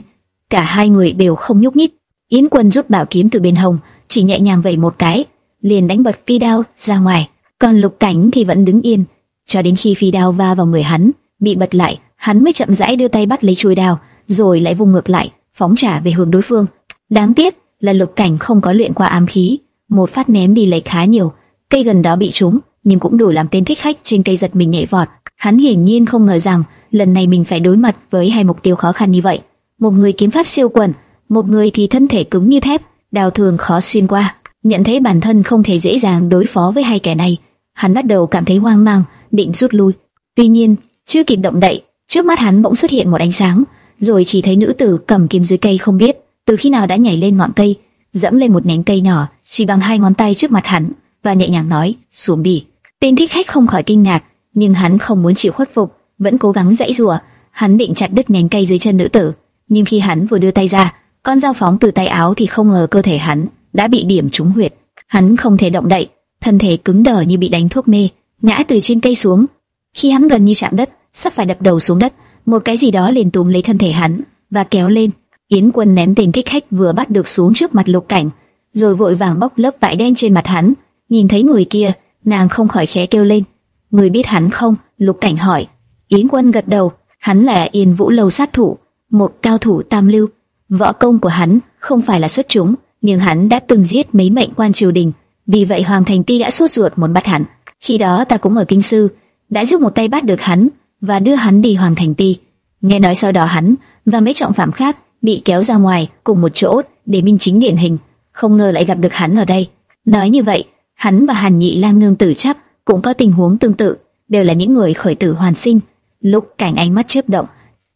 Speaker 1: cả hai người đều không nhúc nhích. Yến Quân rút bảo kiếm từ bên hông, chỉ nhẹ nhàng vẩy một cái, liền đánh bật phi đao ra ngoài. Còn Lục Cảnh thì vẫn đứng yên, cho đến khi phi đao va vào người hắn, bị bật lại, hắn mới chậm rãi đưa tay bắt lấy chuôi đao, rồi lại vùng ngược lại, phóng trả về hướng đối phương. Đáng tiếc là Lục Cảnh không có luyện qua ám khí, một phát ném đi lấy khá nhiều, cây gần đó bị trúng, nhưng cũng đủ làm tên thích khách trên cây giật mình nhảy vọt. Hắn hiển nhiên không ngờ rằng lần này mình phải đối mặt với hai mục tiêu khó khăn như vậy. Một người kiếm pháp siêu quần, một người thì thân thể cứng như thép, đào thường khó xuyên qua. Nhận thấy bản thân không thể dễ dàng đối phó với hai kẻ này, hắn bắt đầu cảm thấy hoang mang, định rút lui. Tuy nhiên, chưa kịp động đậy, trước mắt hắn bỗng xuất hiện một ánh sáng, rồi chỉ thấy nữ tử cầm kiếm dưới cây không biết từ khi nào đã nhảy lên ngọn cây, dẫm lên một nhánh cây nhỏ, chỉ bằng hai ngón tay trước mặt hắn và nhẹ nhàng nói: "Xuống đi." Tên thích khách không khỏi kinh ngạc, nhưng hắn không muốn chịu khuất phục, vẫn cố gắng dãy rủa. Hắn định chặt đứt nhánh cây dưới chân nữ tử, nhưng khi hắn vừa đưa tay ra, con dao phóng từ tay áo thì không ngờ cơ thể hắn đã bị điểm trúng huyệt. Hắn không thể động đậy, thân thể cứng đờ như bị đánh thuốc mê, ngã từ trên cây xuống. Khi hắn gần như chạm đất, sắp phải đập đầu xuống đất, một cái gì đó liền túm lấy thân thể hắn và kéo lên. Yến Quân ném tên thích khách vừa bắt được xuống trước mặt Lục Cảnh, rồi vội vàng bóc lớp vải đen trên mặt hắn. Nhìn thấy người kia, nàng không khỏi khẽ kêu lên. Người biết hắn không? Lục Cảnh hỏi. Yến Quân gật đầu. Hắn là Yên Vũ lâu sát thủ, một cao thủ tam lưu. Võ công của hắn không phải là xuất chúng, nhưng hắn đã từng giết mấy mệnh quan triều đình, vì vậy Hoàng Thành Ti đã sốt ruột muốn bắt hắn. Khi đó ta cũng ở kinh sư, đã giúp một tay bắt được hắn và đưa hắn đi Hoàng Thành Ti. Nghe nói sau đó hắn và mấy trọng phạm khác bị kéo ra ngoài cùng một chỗ để minh chính điển hình, không ngờ lại gặp được hắn ở đây. Nói như vậy, hắn và Hàn Nhị Lang nương tử chấp cũng có tình huống tương tự, đều là những người khởi tử hoàn sinh. Lúc cảnh ánh mắt chớp động,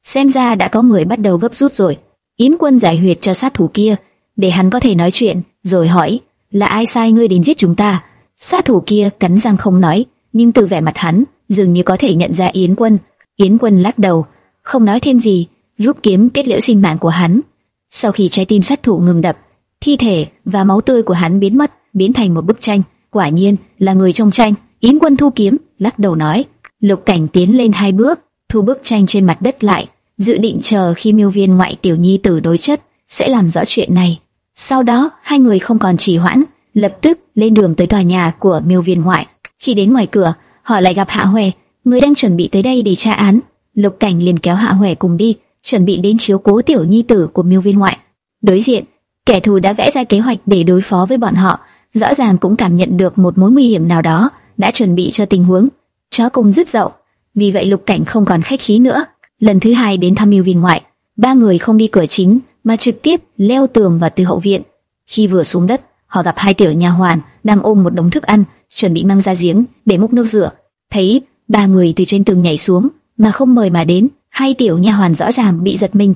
Speaker 1: xem ra đã có người bắt đầu gấp rút rồi. Yến Quân giải huyệt cho sát thủ kia, để hắn có thể nói chuyện, rồi hỏi, là ai sai ngươi đến giết chúng ta? Sát thủ kia cắn răng không nói, nhưng từ vẻ mặt hắn, dường như có thể nhận ra Yến Quân. Yến Quân lắc đầu, không nói thêm gì, rút kiếm kết liễu sinh mạng của hắn. Sau khi trái tim sát thủ ngừng đập, thi thể và máu tươi của hắn biến mất, biến thành một bức tranh. Quả nhiên là người trong tranh. Yến Quân thu kiếm, lắc đầu nói. Lục Cảnh tiến lên hai bước, thu bức tranh trên mặt đất lại, dự định chờ khi Miêu Viên ngoại tiểu nhi tử đối chất sẽ làm rõ chuyện này. Sau đó, hai người không còn trì hoãn, lập tức lên đường tới tòa nhà của Miêu Viên ngoại. Khi đến ngoài cửa, họ lại gặp Hạ Huệ, người đang chuẩn bị tới đây để tra án. Lục Cảnh liền kéo Hạ Huệ cùng đi, chuẩn bị đến chiếu cố tiểu nhi tử của Miêu Viên ngoại. Đối diện, kẻ thù đã vẽ ra kế hoạch để đối phó với bọn họ, rõ ràng cũng cảm nhận được một mối nguy hiểm nào đó, đã chuẩn bị cho tình huống. Chó cùng rất dậu, vì vậy Lục Cảnh không còn khách khí nữa. Lần thứ hai đến thăm yêu Viên ngoại, ba người không đi cửa chính mà trực tiếp leo tường vào từ hậu viện. Khi vừa xuống đất, họ gặp hai tiểu nha hoàn đang ôm một đống thức ăn, chuẩn bị mang ra giếng để múc nước rửa. Thấy ba người từ trên tường nhảy xuống mà không mời mà đến, hai tiểu nha hoàn rõ ràng bị giật mình.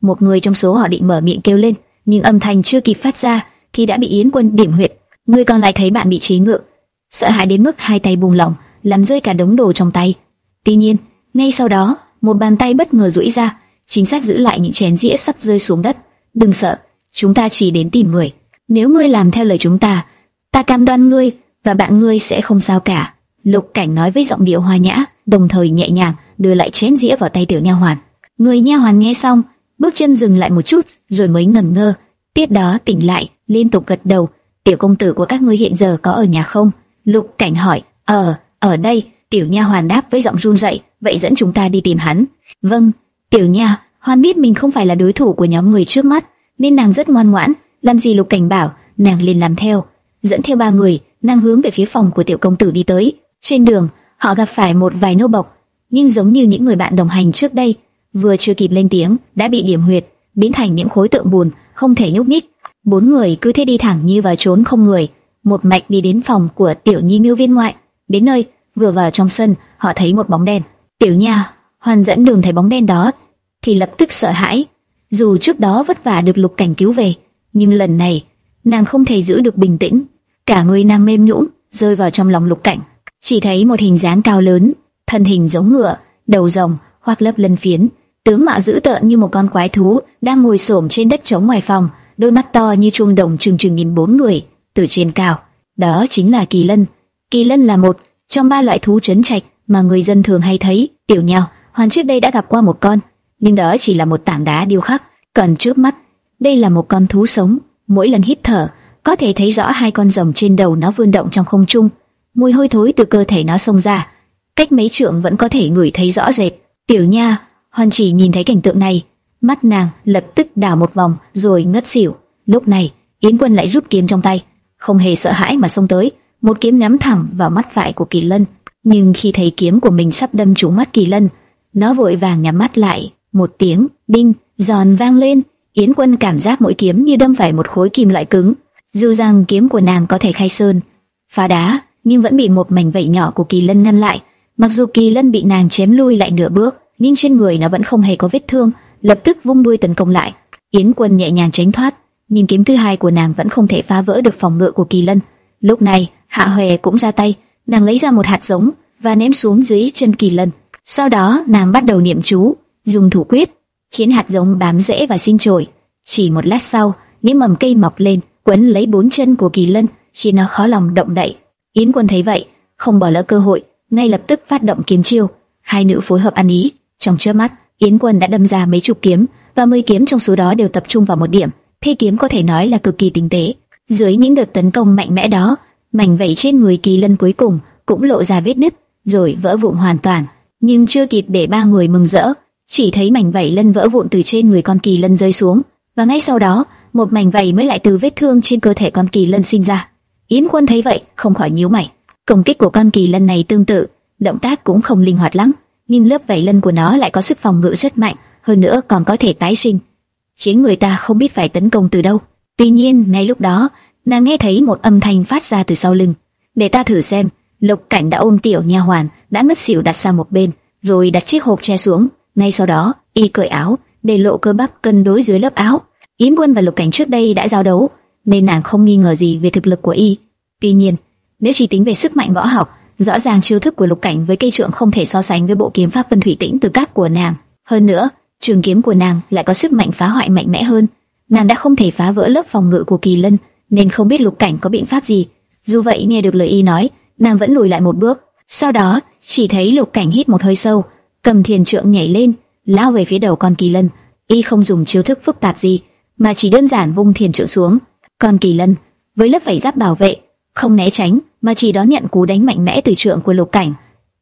Speaker 1: Một người trong số họ định mở miệng kêu lên, nhưng âm thanh chưa kịp phát ra thì đã bị Yến Quân điểm huyệt. Người còn lại thấy bạn bị chế ngự, sợ hãi đến mức hai tay buông lỏng, làm rơi cả đống đồ trong tay. Tuy nhiên, ngay sau đó, một bàn tay bất ngờ duỗi ra, chính xác giữ lại những chén dĩa sắp rơi xuống đất. Đừng sợ, chúng ta chỉ đến tìm người. Nếu ngươi làm theo lời chúng ta, ta cam đoan ngươi và bạn ngươi sẽ không sao cả. Lục Cảnh nói với giọng điệu hòa nhã, đồng thời nhẹ nhàng đưa lại chén dĩa vào tay tiểu nha hoàn. Người nha hoàn nghe xong, bước chân dừng lại một chút, rồi mới ngẩn ngơ. Tiếp đó tỉnh lại, liên tục gật đầu. Tiểu công tử của các ngươi hiện giờ có ở nhà không? Lục Cảnh hỏi. Ở, ở đây. Tiểu nha hoàn đáp với giọng run rẩy. Vậy dẫn chúng ta đi tìm hắn. Vâng. Tiểu nha hoàn biết mình không phải là đối thủ của nhóm người trước mắt, nên nàng rất ngoan ngoãn. Làm gì Lục Cảnh bảo, nàng liền làm theo. Dẫn theo ba người, nàng hướng về phía phòng của tiểu công tử đi tới. Trên đường, họ gặp phải một vài nô bộc, nhưng giống như những người bạn đồng hành trước đây, vừa chưa kịp lên tiếng đã bị điểm huyệt, biến thành những khối tượng bùn, không thể nhúc nhích. Bốn người cứ thế đi thẳng như vào trốn không người, một mạch đi đến phòng của tiểu nhi miêu viên ngoại. Đến nơi, vừa vào trong sân, họ thấy một bóng đen. Tiểu nha, hoàn dẫn đường thấy bóng đen đó, thì lập tức sợ hãi. Dù trước đó vất vả được lục cảnh cứu về, nhưng lần này nàng không thể giữ được bình tĩnh, cả người nàng mềm nhũn rơi vào trong lòng lục cảnh. Chỉ thấy một hình dáng cao lớn, thân hình giống ngựa, đầu rồng, khoác lớp lân phiến, tướng mạo dữ tợn như một con quái thú đang ngồi xổm trên đất trống ngoài phòng, đôi mắt to như chuông đồng trừng trừng nhìn bốn người từ trên cao. Đó chính là kỳ lân. Kỳ lân là một trong ba loại thú trấn trạch mà người dân thường hay thấy. Tiểu nhau, hoàn trước đây đã gặp qua một con, nhưng đó chỉ là một tảng đá điêu khắc. Còn trước mắt, đây là một con thú sống. Mỗi lần hít thở, có thể thấy rõ hai con rồng trên đầu nó vươn động trong không trung. Mùi hôi thối từ cơ thể nó xông ra, cách mấy trượng vẫn có thể ngửi thấy rõ rệt. Tiểu Nha, Hoàn chỉ nhìn thấy cảnh tượng này, mắt nàng lập tức đảo một vòng rồi ngất xỉu. Lúc này, Yến Quân lại rút kiếm trong tay, không hề sợ hãi mà xông tới, một kiếm nhắm thẳng vào mắt phải của Kỳ Lân. Nhưng khi thấy kiếm của mình sắp đâm trúng mắt Kỳ Lân, nó vội vàng nhắm mắt lại. Một tiếng đinh giòn vang lên, Yến Quân cảm giác mỗi kiếm như đâm phải một khối kim loại cứng. Dù rằng kiếm của nàng có thể khai sơn, phá đá, nhưng vẫn bị một mảnh vảy nhỏ của Kỳ Lân ngăn lại. Mặc dù Kỳ Lân bị nàng chém lui lại nửa bước, nhưng trên người nó vẫn không hề có vết thương, lập tức vung đuôi tấn công lại. Yến Quân nhẹ nhàng tránh thoát, nhìn kiếm thứ hai của nàng vẫn không thể phá vỡ được phòng ngự của Kỳ Lân. Lúc này, Hạ hoè cũng ra tay, nàng lấy ra một hạt giống và ném xuống dưới chân Kỳ Lân. Sau đó, nàng bắt đầu niệm chú, dùng thủ quyết, khiến hạt giống bám rễ và sinh trồi. Chỉ một lát sau, những mầm cây mọc lên, quấn lấy bốn chân của Kỳ Lân, khiến nó khó lòng động đậy. Yến Quân thấy vậy, không bỏ lỡ cơ hội, ngay lập tức phát động kiếm chiêu. Hai nữ phối hợp ăn ý, trong chớp mắt, Yến Quân đã đâm ra mấy chục kiếm, và mười kiếm trong số đó đều tập trung vào một điểm. Thế kiếm có thể nói là cực kỳ tinh tế. Dưới những đợt tấn công mạnh mẽ đó, mảnh vảy trên người Kỳ Lân cuối cùng cũng lộ ra vết nứt, rồi vỡ vụn hoàn toàn. Nhưng chưa kịp để ba người mừng rỡ, chỉ thấy mảnh vảy lân vỡ vụn từ trên người con kỳ lân rơi xuống, và ngay sau đó, một mảnh vảy mới lại từ vết thương trên cơ thể con kỳ lân sinh ra. Yến Quân thấy vậy, không khỏi nhíu mày. Công kích của con kỳ lân này tương tự, động tác cũng không linh hoạt lắm, nhưng lớp vảy lân của nó lại có sức phòng ngự rất mạnh, hơn nữa còn có thể tái sinh, khiến người ta không biết phải tấn công từ đâu. Tuy nhiên, ngay lúc đó, nàng nghe thấy một âm thanh phát ra từ sau lưng. Để ta thử xem. Lục Cảnh đã ôm tiểu nha hoàn đã ngất xỉu đặt sang một bên, rồi đặt chiếc hộp che xuống. Ngay sau đó, y cởi áo, để lộ cơ bắp cân đối dưới lớp áo. Yến Quân và Lục Cảnh trước đây đã giao đấu, nên nàng không nghi ngờ gì về thực lực của y. Tuy nhiên, nếu chỉ tính về sức mạnh võ học, rõ ràng chiêu thức của Lục Cảnh với cây trượng không thể so sánh với bộ kiếm pháp Vân Thủy Tĩnh từ các của nàng. Hơn nữa, trường kiếm của nàng lại có sức mạnh phá hoại mạnh mẽ hơn. Nàng đã không thể phá vỡ lớp phòng ngự của Kỳ Lân, nên không biết Lục Cảnh có biện pháp gì. Dù vậy nghe được lời y nói, nàng vẫn lùi lại một bước. Sau đó, chỉ thấy Lục Cảnh hít một hơi sâu, cầm thiền trượng nhảy lên, lao về phía đầu con Kỳ Lân. Y không dùng chiêu thức phức tạp gì, mà chỉ đơn giản vung thiền trượng xuống. Con Kỳ Lân với lớp vảy giáp bảo vệ, không né tránh, mà chỉ đón nhận cú đánh mạnh mẽ từ trượng của Lục Cảnh.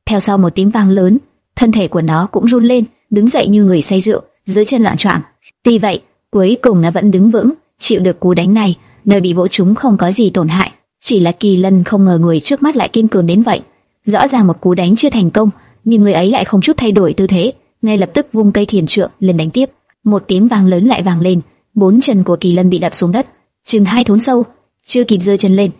Speaker 1: Theo sau một tiếng vang lớn, thân thể của nó cũng run lên, đứng dậy như người say rượu, dưới chân loạn choạng. Tuy vậy, cuối cùng nó vẫn đứng vững, chịu được cú đánh này, nơi bị vỗ chúng không có gì tổn hại. Chỉ là Kỳ Lân không ngờ người trước mắt lại kiên cường đến vậy. Rõ ràng một cú đánh chưa thành công, nhưng người ấy lại không chút thay đổi tư thế, ngay lập tức vung cây thiền trượng lên đánh tiếp. Một tiếng vang lớn lại vang lên, bốn chân của Kỳ Lân bị đập xuống đất, chừng hai thốn sâu, chưa kịp giơ chân lên,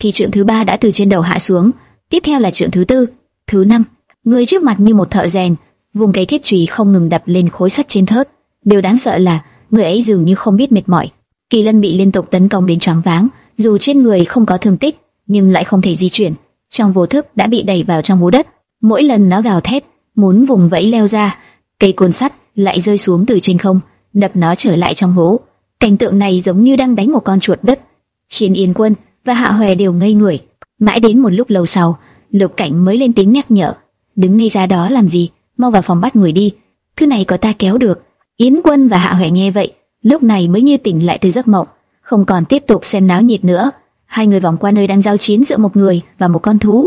Speaker 1: thì chuyện thứ ba đã từ trên đầu hạ xuống. Tiếp theo là chuyện thứ tư, thứ năm. Người trước mặt như một thợ rèn, vùng cái thiết chùy không ngừng đập lên khối sắt trên thớt. Điều đáng sợ là người ấy dường như không biết mệt mỏi. Kỳ Lân bị liên tục tấn công đến choáng váng, dù trên người không có thương tích, nhưng lại không thể di chuyển. Trong vô thức đã bị đẩy vào trong hố đất. Mỗi lần nó gào thét, muốn vùng vẫy leo ra, cây côn sắt lại rơi xuống từ trên không, đập nó trở lại trong hố. Cảnh tượng này giống như đang đánh một con chuột đất, khiến Yên Quân và Hạ Hoè đều ngây người. Mãi đến một lúc lâu sau, Lục Cảnh mới lên tiếng nhắc nhở, đứng ngay ra đó làm gì, mau vào phòng bắt người đi, thứ này có ta kéo được. Yến Quân và Hạ Hoè nghe vậy, lúc này mới như tỉnh lại từ giấc mộng, không còn tiếp tục xem náo nhiệt nữa. Hai người vòng qua nơi đang giao chiến giữa một người và một con thú,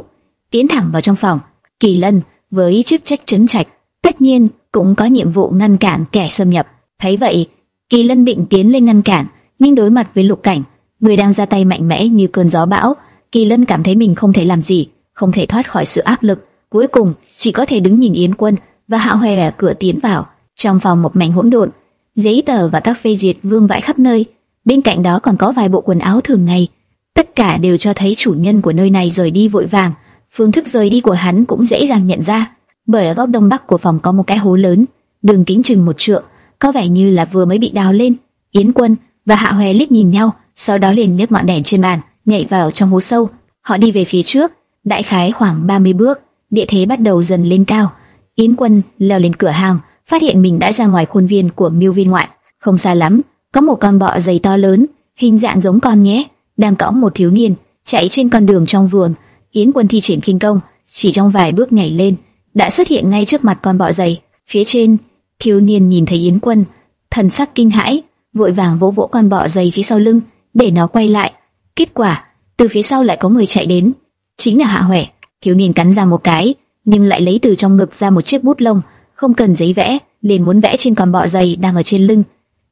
Speaker 1: tiến thẳng vào trong phòng. Kỳ Lân với chức trách trấn trạch, tất nhiên cũng có nhiệm vụ ngăn cản kẻ xâm nhập. Thấy vậy, Kỳ Lân định tiến lên ngăn cản, nhưng đối mặt với Lục Cảnh, người đang ra tay mạnh mẽ như cơn gió bão, Kỳ Lân cảm thấy mình không thể làm gì, không thể thoát khỏi sự áp lực. Cuối cùng, chỉ có thể đứng nhìn Yến Quân và Hạ Hoè ở cửa tiến vào. Trong phòng một mảnh hỗn độn, giấy tờ và các phê duyệt vương vãi khắp nơi. Bên cạnh đó còn có vài bộ quần áo thường ngày. Tất cả đều cho thấy chủ nhân của nơi này rời đi vội vàng. Phương thức rời đi của hắn cũng dễ dàng nhận ra, bởi ở góc đông bắc của phòng có một cái hố lớn, đường kính chừng một trượng, có vẻ như là vừa mới bị đào lên. Yến Quân và Hạ Hoè liếc nhìn nhau, sau đó liền nhấc ngọn đèn trên bàn, nhảy vào trong hố sâu. Họ đi về phía trước, đại khái khoảng 30 bước, địa thế bắt đầu dần lên cao. Yến Quân leo lên cửa hàng, phát hiện mình đã ra ngoài khuôn viên của miêu viên ngoại. Không xa lắm, có một con bọ dày to lớn, hình dạng giống con nhé, đang cõng một thiếu niên chạy trên con đường trong vườn. Yến Quân thi triển kinh công, chỉ trong vài bước nhảy lên, đã xuất hiện ngay trước mặt con bọ dày. Phía trên, thiếu niên nhìn thấy Yến Quân, thần sắc kinh hãi, vội vàng vỗ vỗ con bọ dày phía sau lưng, để nó quay lại. Kết quả, từ phía sau lại có người chạy đến, chính là Hạ Huệ. Thiếu niên cắn ra một cái, nhưng lại lấy từ trong ngực ra một chiếc bút lông, không cần giấy vẽ, liền muốn vẽ trên con bọ dày đang ở trên lưng.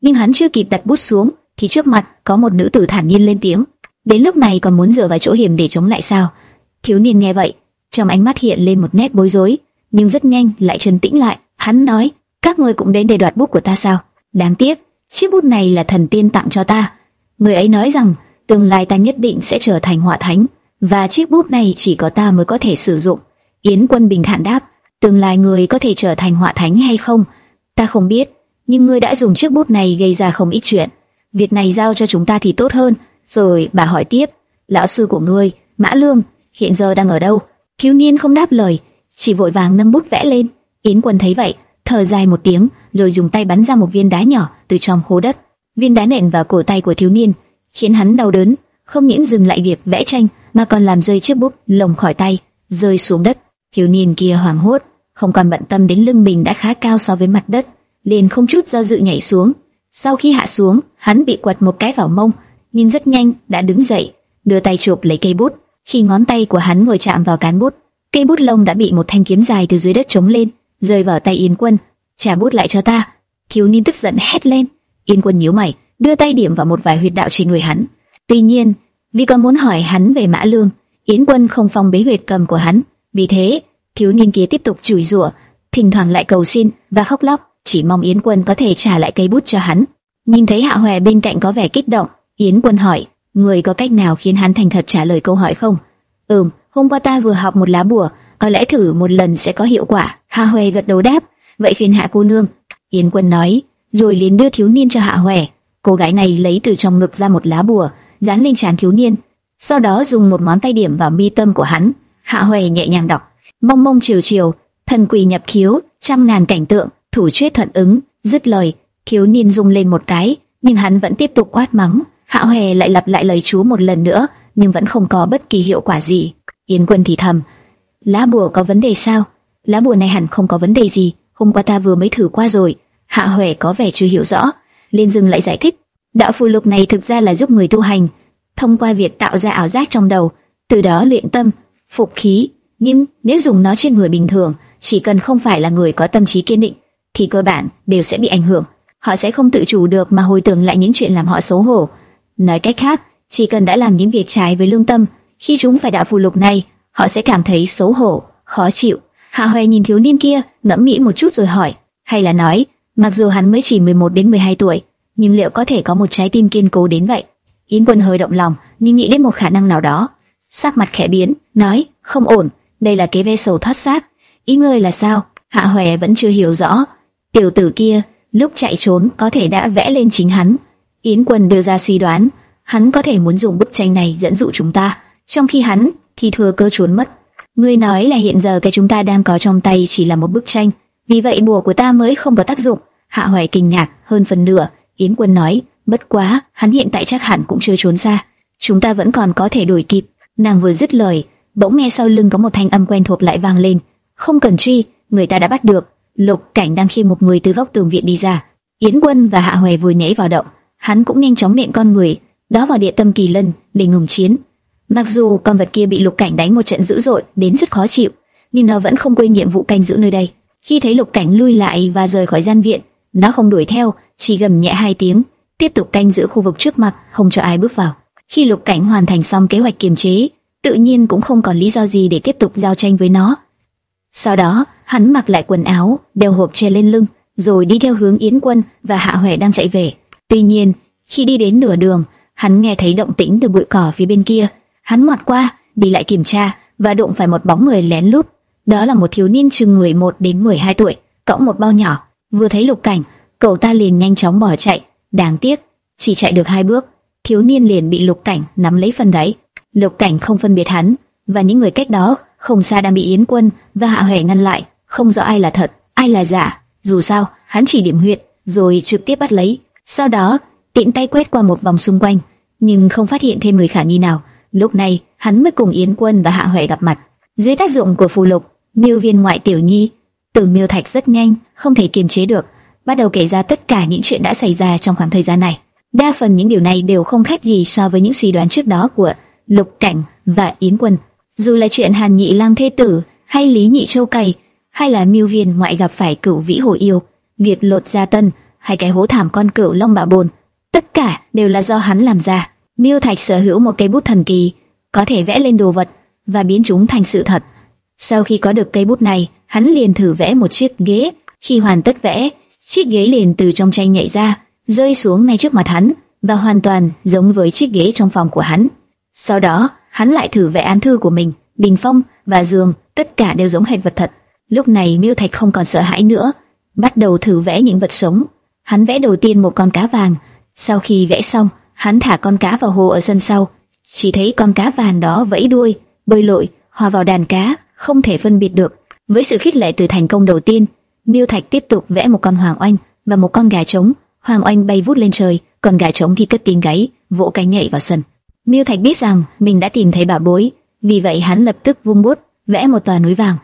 Speaker 1: Nhưng hắn chưa kịp đặt bút xuống, thì trước mặt có một nữ tử thản nhiên lên tiếng. Đến lúc này còn muốn dựa vào chỗ hiểm để chống lại sao? Thiếu niên nghe vậy, trong ánh mắt hiện lên một nét bối rối, nhưng rất nhanh lại trấn tĩnh lại. Hắn nói: các ngươi cũng đến để đoạt bút của ta sao? Đáng tiếc, chiếc bút này là thần tiên tặng cho ta. Người ấy nói rằng tương lai ta nhất định sẽ trở thành họa thánh, và chiếc bút này chỉ có ta mới có thể sử dụng. Yến Quân bình thản đáp, tương lai người có thể trở thành họa thánh hay không, ta không biết, nhưng ngươi đã dùng chiếc bút này gây ra không ít chuyện. Việc này giao cho chúng ta thì tốt hơn. Rồi bà hỏi tiếp, lão sư của ngươi, Mã Lương, hiện giờ đang ở đâu? Thiếu niên không đáp lời, chỉ vội vàng nâng bút vẽ lên. Yến Quân thấy vậy, thở dài một tiếng, rồi dùng tay bắn ra một viên đá nhỏ từ trong hố đất. Viên đá nện vào cổ tay của thiếu niên, khiến hắn đau đớn, không những dừng lại việc vẽ tranh, mà còn làm rơi chiếc bút lồng khỏi tay, rơi xuống đất. Thiếu niên kia hoảng hốt, không còn bận tâm đến lưng mình đã khá cao so với mặt đất, liền không chút do dự nhảy xuống. Sau khi hạ xuống, hắn bị quật một cái vào mông, nhưng rất nhanh đã đứng dậy, đưa tay chụp lấy cây bút. Khi ngón tay của hắn vừa chạm vào cán bút, cây bút lông đã bị một thanh kiếm dài từ dưới đất chống lên, rơi vào tay Yến Quân. trả bút lại cho ta. Thiếu niên tức giận hét lên. Yến Quân nhíu mày, đưa tay điểm vào một vài huyệt đạo trên người hắn. Tuy nhiên, vì còn muốn hỏi hắn về Mã Lương, Yến Quân không phong bế huyệt cầm của hắn. Vì thế, thiếu niên kia tiếp tục chửi rủa, thỉnh thoảng lại cầu xin và khóc lóc, chỉ mong Yến Quân có thể trả lại cây bút cho hắn. Nhìn thấy Hạ Hoè bên cạnh có vẻ kích động, Yến Quân hỏi, người có cách nào khiến hắn thành thật trả lời câu hỏi không? Ừm, hôm qua ta vừa học một lá bùa, có lẽ thử một lần sẽ có hiệu quả. Hạ Hoè gật đầu đáp, vậy phiền hạ cô nương. Yến Quân nói, rồi liền đưa thiếu niên cho Hạ Hoè. Cô gái này lấy từ trong ngực ra một lá bùa, dán lên trán thiếu niên, sau đó dùng một ngón tay điểm vào mi tâm của hắn. Hạ Hoè nhẹ nhàng đọc, mông mông chiều chiều, thần quỷ nhập khiếu, trăm ngàn cảnh tượng, thủ chuyết thuận ứng. Dứt lời, thiếu niên rung lên một cái, nhưng hắn vẫn tiếp tục quát mắng. Hạ Hoè lại lặp lại lời chú một lần nữa, nhưng vẫn không có bất kỳ hiệu quả gì. Yến Quân thì thầm, lá bùa có vấn đề sao? Lá bùa này hẳn không có vấn đề gì, hôm qua ta vừa mới thử qua rồi. Hạ Hoè có vẻ chưa hiểu rõ, liền dừng lại giải thích. Đạo phù lục này thực ra là giúp người tu hành, thông qua việc tạo ra ảo giác trong đầu, từ đó luyện tâm, phục khí. Nhưng nếu dùng nó trên người bình thường, chỉ cần không phải là người có tâm trí kiên định, thì cơ bản đều sẽ bị ảnh hưởng. Họ sẽ không tự chủ được mà hồi tưởng lại những chuyện làm họ xấu hổ. Nói cách khác, chỉ cần đã làm những việc trái với lương tâm, khi chúng phải đạo phù lục này, họ sẽ cảm thấy xấu hổ, khó chịu. Hạ Hoè nhìn thiếu niên kia, ngẫm nghĩ một chút rồi hỏi, hay là nói, mặc dù hắn mới chỉ 11 đến 12 tuổi, nhưng liệu có thể có một trái tim kiên cố đến vậy? Yến Quân hơi động lòng, nhưng nghĩ đến một khả năng nào đó, sắc mặt khẽ biến, nói, không ổn, đây là kế ve sầu thoát xác. Ý ngươi là sao? Hạ Hoè vẫn chưa hiểu rõ. Tiểu tử kia, lúc chạy trốn có thể đã vẽ lên chính hắn. Yến Quân đưa ra suy đoán, hắn có thể muốn dùng bức tranh này dẫn dụ chúng ta, trong khi hắn thì thừa cơ trốn mất. Ngươi nói là hiện giờ cái chúng ta đang có trong tay chỉ là một bức tranh, vì vậy bùa của ta mới không có tác dụng. Hạ Hoài kinh ngạc hơn phần nửa. Yến Quân nói, bất quá, hắn hiện tại chắc hẳn cũng chưa trốn xa, chúng ta vẫn còn có thể đuổi kịp. Nàng vừa dứt lời, bỗng nghe sau lưng có một thanh âm quen thuộc lại vang lên. Không cần truy, người ta đã bắt được. Lục Cảnh đang khiêng một người từ góc tường viện đi ra. Yến Quân và Hạ Hoài vừa nhảy vào động, hắn cũng nhanh chóng miệng con người, đó vào địa tâm kỳ lân để ngừng chiến. Mặc dù con vật kia bị Lục Cảnh đánh một trận dữ dội đến rất khó chịu, nhưng nó vẫn không quên nhiệm vụ canh giữ nơi đây. Khi thấy Lục Cảnh lui lại và rời khỏi gian viện, nó không đuổi theo, chỉ gầm nhẹ hai tiếng, tiếp tục canh giữ khu vực trước mặt, không cho ai bước vào. Khi Lục Cảnh hoàn thành xong kế hoạch kiềm chế, tự nhiên cũng không còn lý do gì để tiếp tục giao tranh với nó. Sau đó, hắn mặc lại quần áo, đeo hộp tre lên lưng, rồi đi theo hướng Yến Quân và Hạ Huệ đang chạy về. Tuy nhiên, khi đi đến nửa đường, hắn nghe thấy động tĩnh từ bụi cỏ phía bên kia. Hắn ngoặt qua, đi lại kiểm tra và đụng phải một bóng người lén lút. Đó là một thiếu niên chừng 11 đến 12 tuổi, cõng một bao nhỏ. Vừa thấy Lục Cảnh, cậu ta liền nhanh chóng bỏ chạy. Đáng tiếc, chỉ chạy được hai bước, thiếu niên liền bị Lục Cảnh nắm lấy phần gáy. Lục Cảnh không phân biệt hắn và những người cách đó, không xa đang bị Yến Quân và Hạ Huệ ngăn lại, không rõ ai là thật, ai là giả. Dù sao, hắn chỉ điểm huyệt, rồi trực tiếp bắt lấy. Sau đó, tiện tay quét qua một vòng xung quanh, nhưng không phát hiện thêm người khả nghi nào. Lúc này, hắn mới cùng Yến Quân và Hạ Huệ gặp mặt. Dưới tác dụng của phù lục, Miêu Viên ngoại tiểu nhi, Tử Miêu Thạch rất nhanh, không thể kiềm chế được, bắt đầu kể ra tất cả những chuyện đã xảy ra trong khoảng thời gian này. Đa phần những điều này đều không khác gì so với những suy đoán trước đó của Lục Cảnh và Yến Quân. Dù là chuyện Hàn Nhị Lang thê tử, hay Lý Nhị Châu cày, hay là Miêu Viên ngoại gặp phải cửu vĩ hồ yêu, việc lột da tân, hay cái hố thảm con cửu long bạo bồn, tất cả đều là do hắn làm ra. Miêu Thạch sở hữu một cây bút thần kỳ, có thể vẽ lên đồ vật và biến chúng thành sự thật. Sau khi có được cây bút này, hắn liền thử vẽ một chiếc ghế. Khi hoàn tất vẽ, chiếc ghế liền từ trong tranh nhảy ra, rơi xuống ngay trước mặt hắn và hoàn toàn giống với chiếc ghế trong phòng của hắn. Sau đó, hắn lại thử vẽ án thư của mình, bình phong và giường, tất cả đều giống hệt vật thật. Lúc này Miêu Thạch không còn sợ hãi nữa, bắt đầu thử vẽ những vật sống. Hắn vẽ đầu tiên một con cá vàng, sau khi vẽ xong, hắn thả con cá vào hồ ở sân sau, chỉ thấy con cá vàng đó vẫy đuôi, bơi lội, hòa vào đàn cá, không thể phân biệt được. Với sự khích lệ từ thành công đầu tiên, Miêu Thạch tiếp tục vẽ một con hoàng oanh và một con gà trống. Hoàng oanh bay vút lên trời, còn gà trống thì cất tiếng gáy, vỗ cánh nhảy vào sân. Miêu Thạch biết rằng mình đã tìm thấy bảo bối, vì vậy hắn lập tức vung bút vẽ một tòa núi vàng.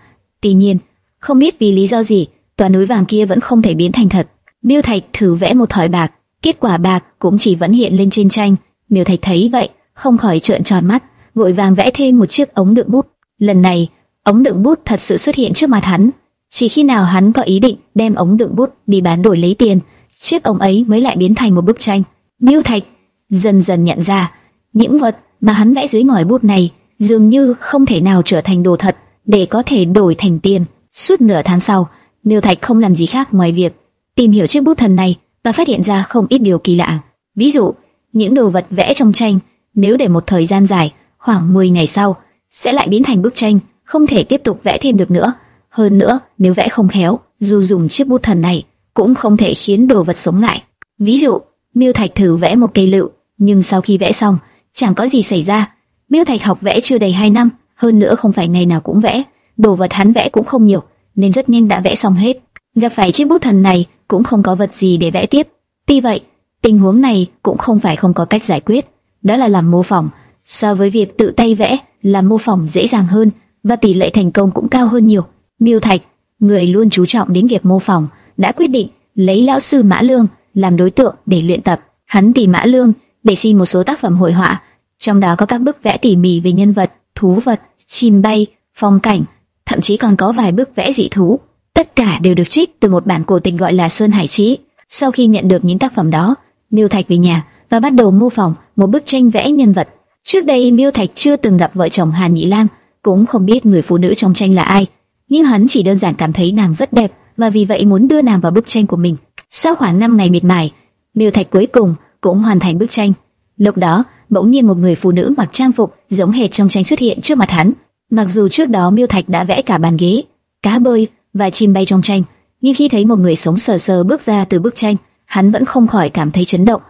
Speaker 1: Tuy nhiên, không biết vì lý do gì, tòa núi vàng kia vẫn không thể biến thành thật. Miêu Thạch thử vẽ một thỏi bạc, kết quả bạc cũng chỉ vẫn hiện lên trên tranh. Miêu Thạch thấy vậy, không khỏi trợn tròn mắt, vội vàng vẽ thêm một chiếc ống đựng bút. Lần này, ống đựng bút thật sự xuất hiện trước mặt hắn. Chỉ khi nào hắn có ý định đem ống đựng bút đi bán đổi lấy tiền, chiếc ống ấy mới lại biến thành một bức tranh. Miêu Thạch dần dần nhận ra, những vật mà hắn vẽ dưới ngòi bút này dường như không thể nào trở thành đồ thật để có thể đổi thành tiền. Suốt nửa tháng sau, Miêu Thạch không làm gì khác ngoài việc tìm hiểu chiếc bút thần này và phát hiện ra không ít điều kỳ lạ. Ví dụ, những đồ vật vẽ trong tranh nếu để một thời gian dài, khoảng 10 ngày sau, sẽ lại biến thành bức tranh, không thể tiếp tục vẽ thêm được nữa. Hơn nữa, nếu vẽ không khéo, dù dùng chiếc bút thần này, cũng không thể khiến đồ vật sống lại. Ví dụ, Miêu Thạch thử vẽ một cây lựu, nhưng sau khi vẽ xong, chẳng có gì xảy ra. Miêu Thạch học vẽ chưa đầy 2 năm, hơn nữa không phải ngày nào cũng vẽ, đồ vật hắn vẽ cũng không nhiều, nên rất nhanh đã vẽ xong hết. Gặp phải chiếc bút thần này, cũng không có vật gì để vẽ tiếp. Tuy vậy, tình huống này cũng không phải không có cách giải quyết, đó là làm mô phỏng. So với việc tự tay vẽ, làm mô phỏng dễ dàng hơn và tỷ lệ thành công cũng cao hơn nhiều. Miêu Thạch, người luôn chú trọng đến việc mô phỏng, đã quyết định lấy lão sư Mã Lương làm đối tượng để luyện tập. Hắn tìm Mã Lương để xin một số tác phẩm hội họa, trong đó có các bức vẽ tỉ mỉ về nhân vật, thú vật, chim bay, phong cảnh, thậm chí còn có vài bức vẽ dị thú. Tất cả đều được trích từ một bản cổ tịch gọi là Sơn Hải Chí. Sau khi nhận được những tác phẩm đó, Miêu Thạch về nhà và bắt đầu mô phỏng một bức tranh vẽ nhân vật. Trước đây Miêu Thạch chưa từng gặp vợ chồng Hàn Nhĩ Lam, cũng không biết người phụ nữ trong tranh là ai, nhưng hắn chỉ đơn giản cảm thấy nàng rất đẹp và vì vậy muốn đưa nàng vào bức tranh của mình. Sau khoảng 5 ngày miệt mài, Miêu Thạch cuối cùng cũng hoàn thành bức tranh. Lúc đó, bỗng nhiên một người phụ nữ mặc trang phục giống hệt trong tranh xuất hiện trước mặt hắn. Mặc dù trước đó Miêu Thạch đã vẽ cả bàn ghế, cá bơi và chim bay trong tranh, nhưng khi thấy một người sống sờ sờ bước ra từ bức tranh, hắn vẫn không khỏi cảm thấy chấn động.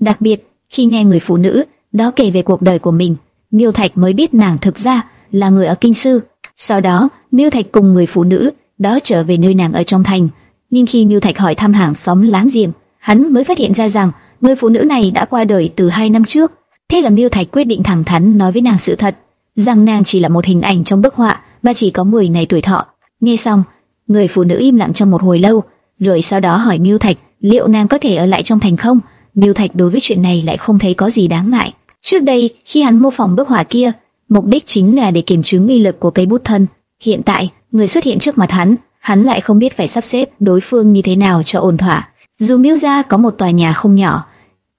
Speaker 1: Đặc biệt, khi nghe người phụ nữ đó kể về cuộc đời của mình, Miêu Thạch mới biết nàng thực ra là người ở kinh sư. Sau đó, Miêu Thạch cùng người phụ nữ đó trở về nơi nàng ở trong thành. Nhưng khi Miêu Thạch hỏi thăm hàng xóm láng giềng, hắn mới phát hiện ra rằng người phụ nữ này đã qua đời từ hai năm trước. Thế là Miêu Thạch quyết định thẳng thắn nói với nàng sự thật, rằng nàng chỉ là một hình ảnh trong bức họa và chỉ có 10 ngày tuổi thọ. Nghe xong, người phụ nữ im lặng trong một hồi lâu, rồi sau đó hỏi Miêu Thạch liệu nàng có thể ở lại trong thành không. Miêu Thạch đối với chuyện này lại không thấy có gì đáng ngại. Trước đây, khi hắn mô phỏng bức họa kia, mục đích chính là để kiểm chứng uy lực của cây bút thân. Hiện tại, người xuất hiện trước mặt hắn, hắn lại không biết phải sắp xếp đối phương như thế nào cho ổn thỏa. Dù Miêu gia có một tòa nhà không nhỏ,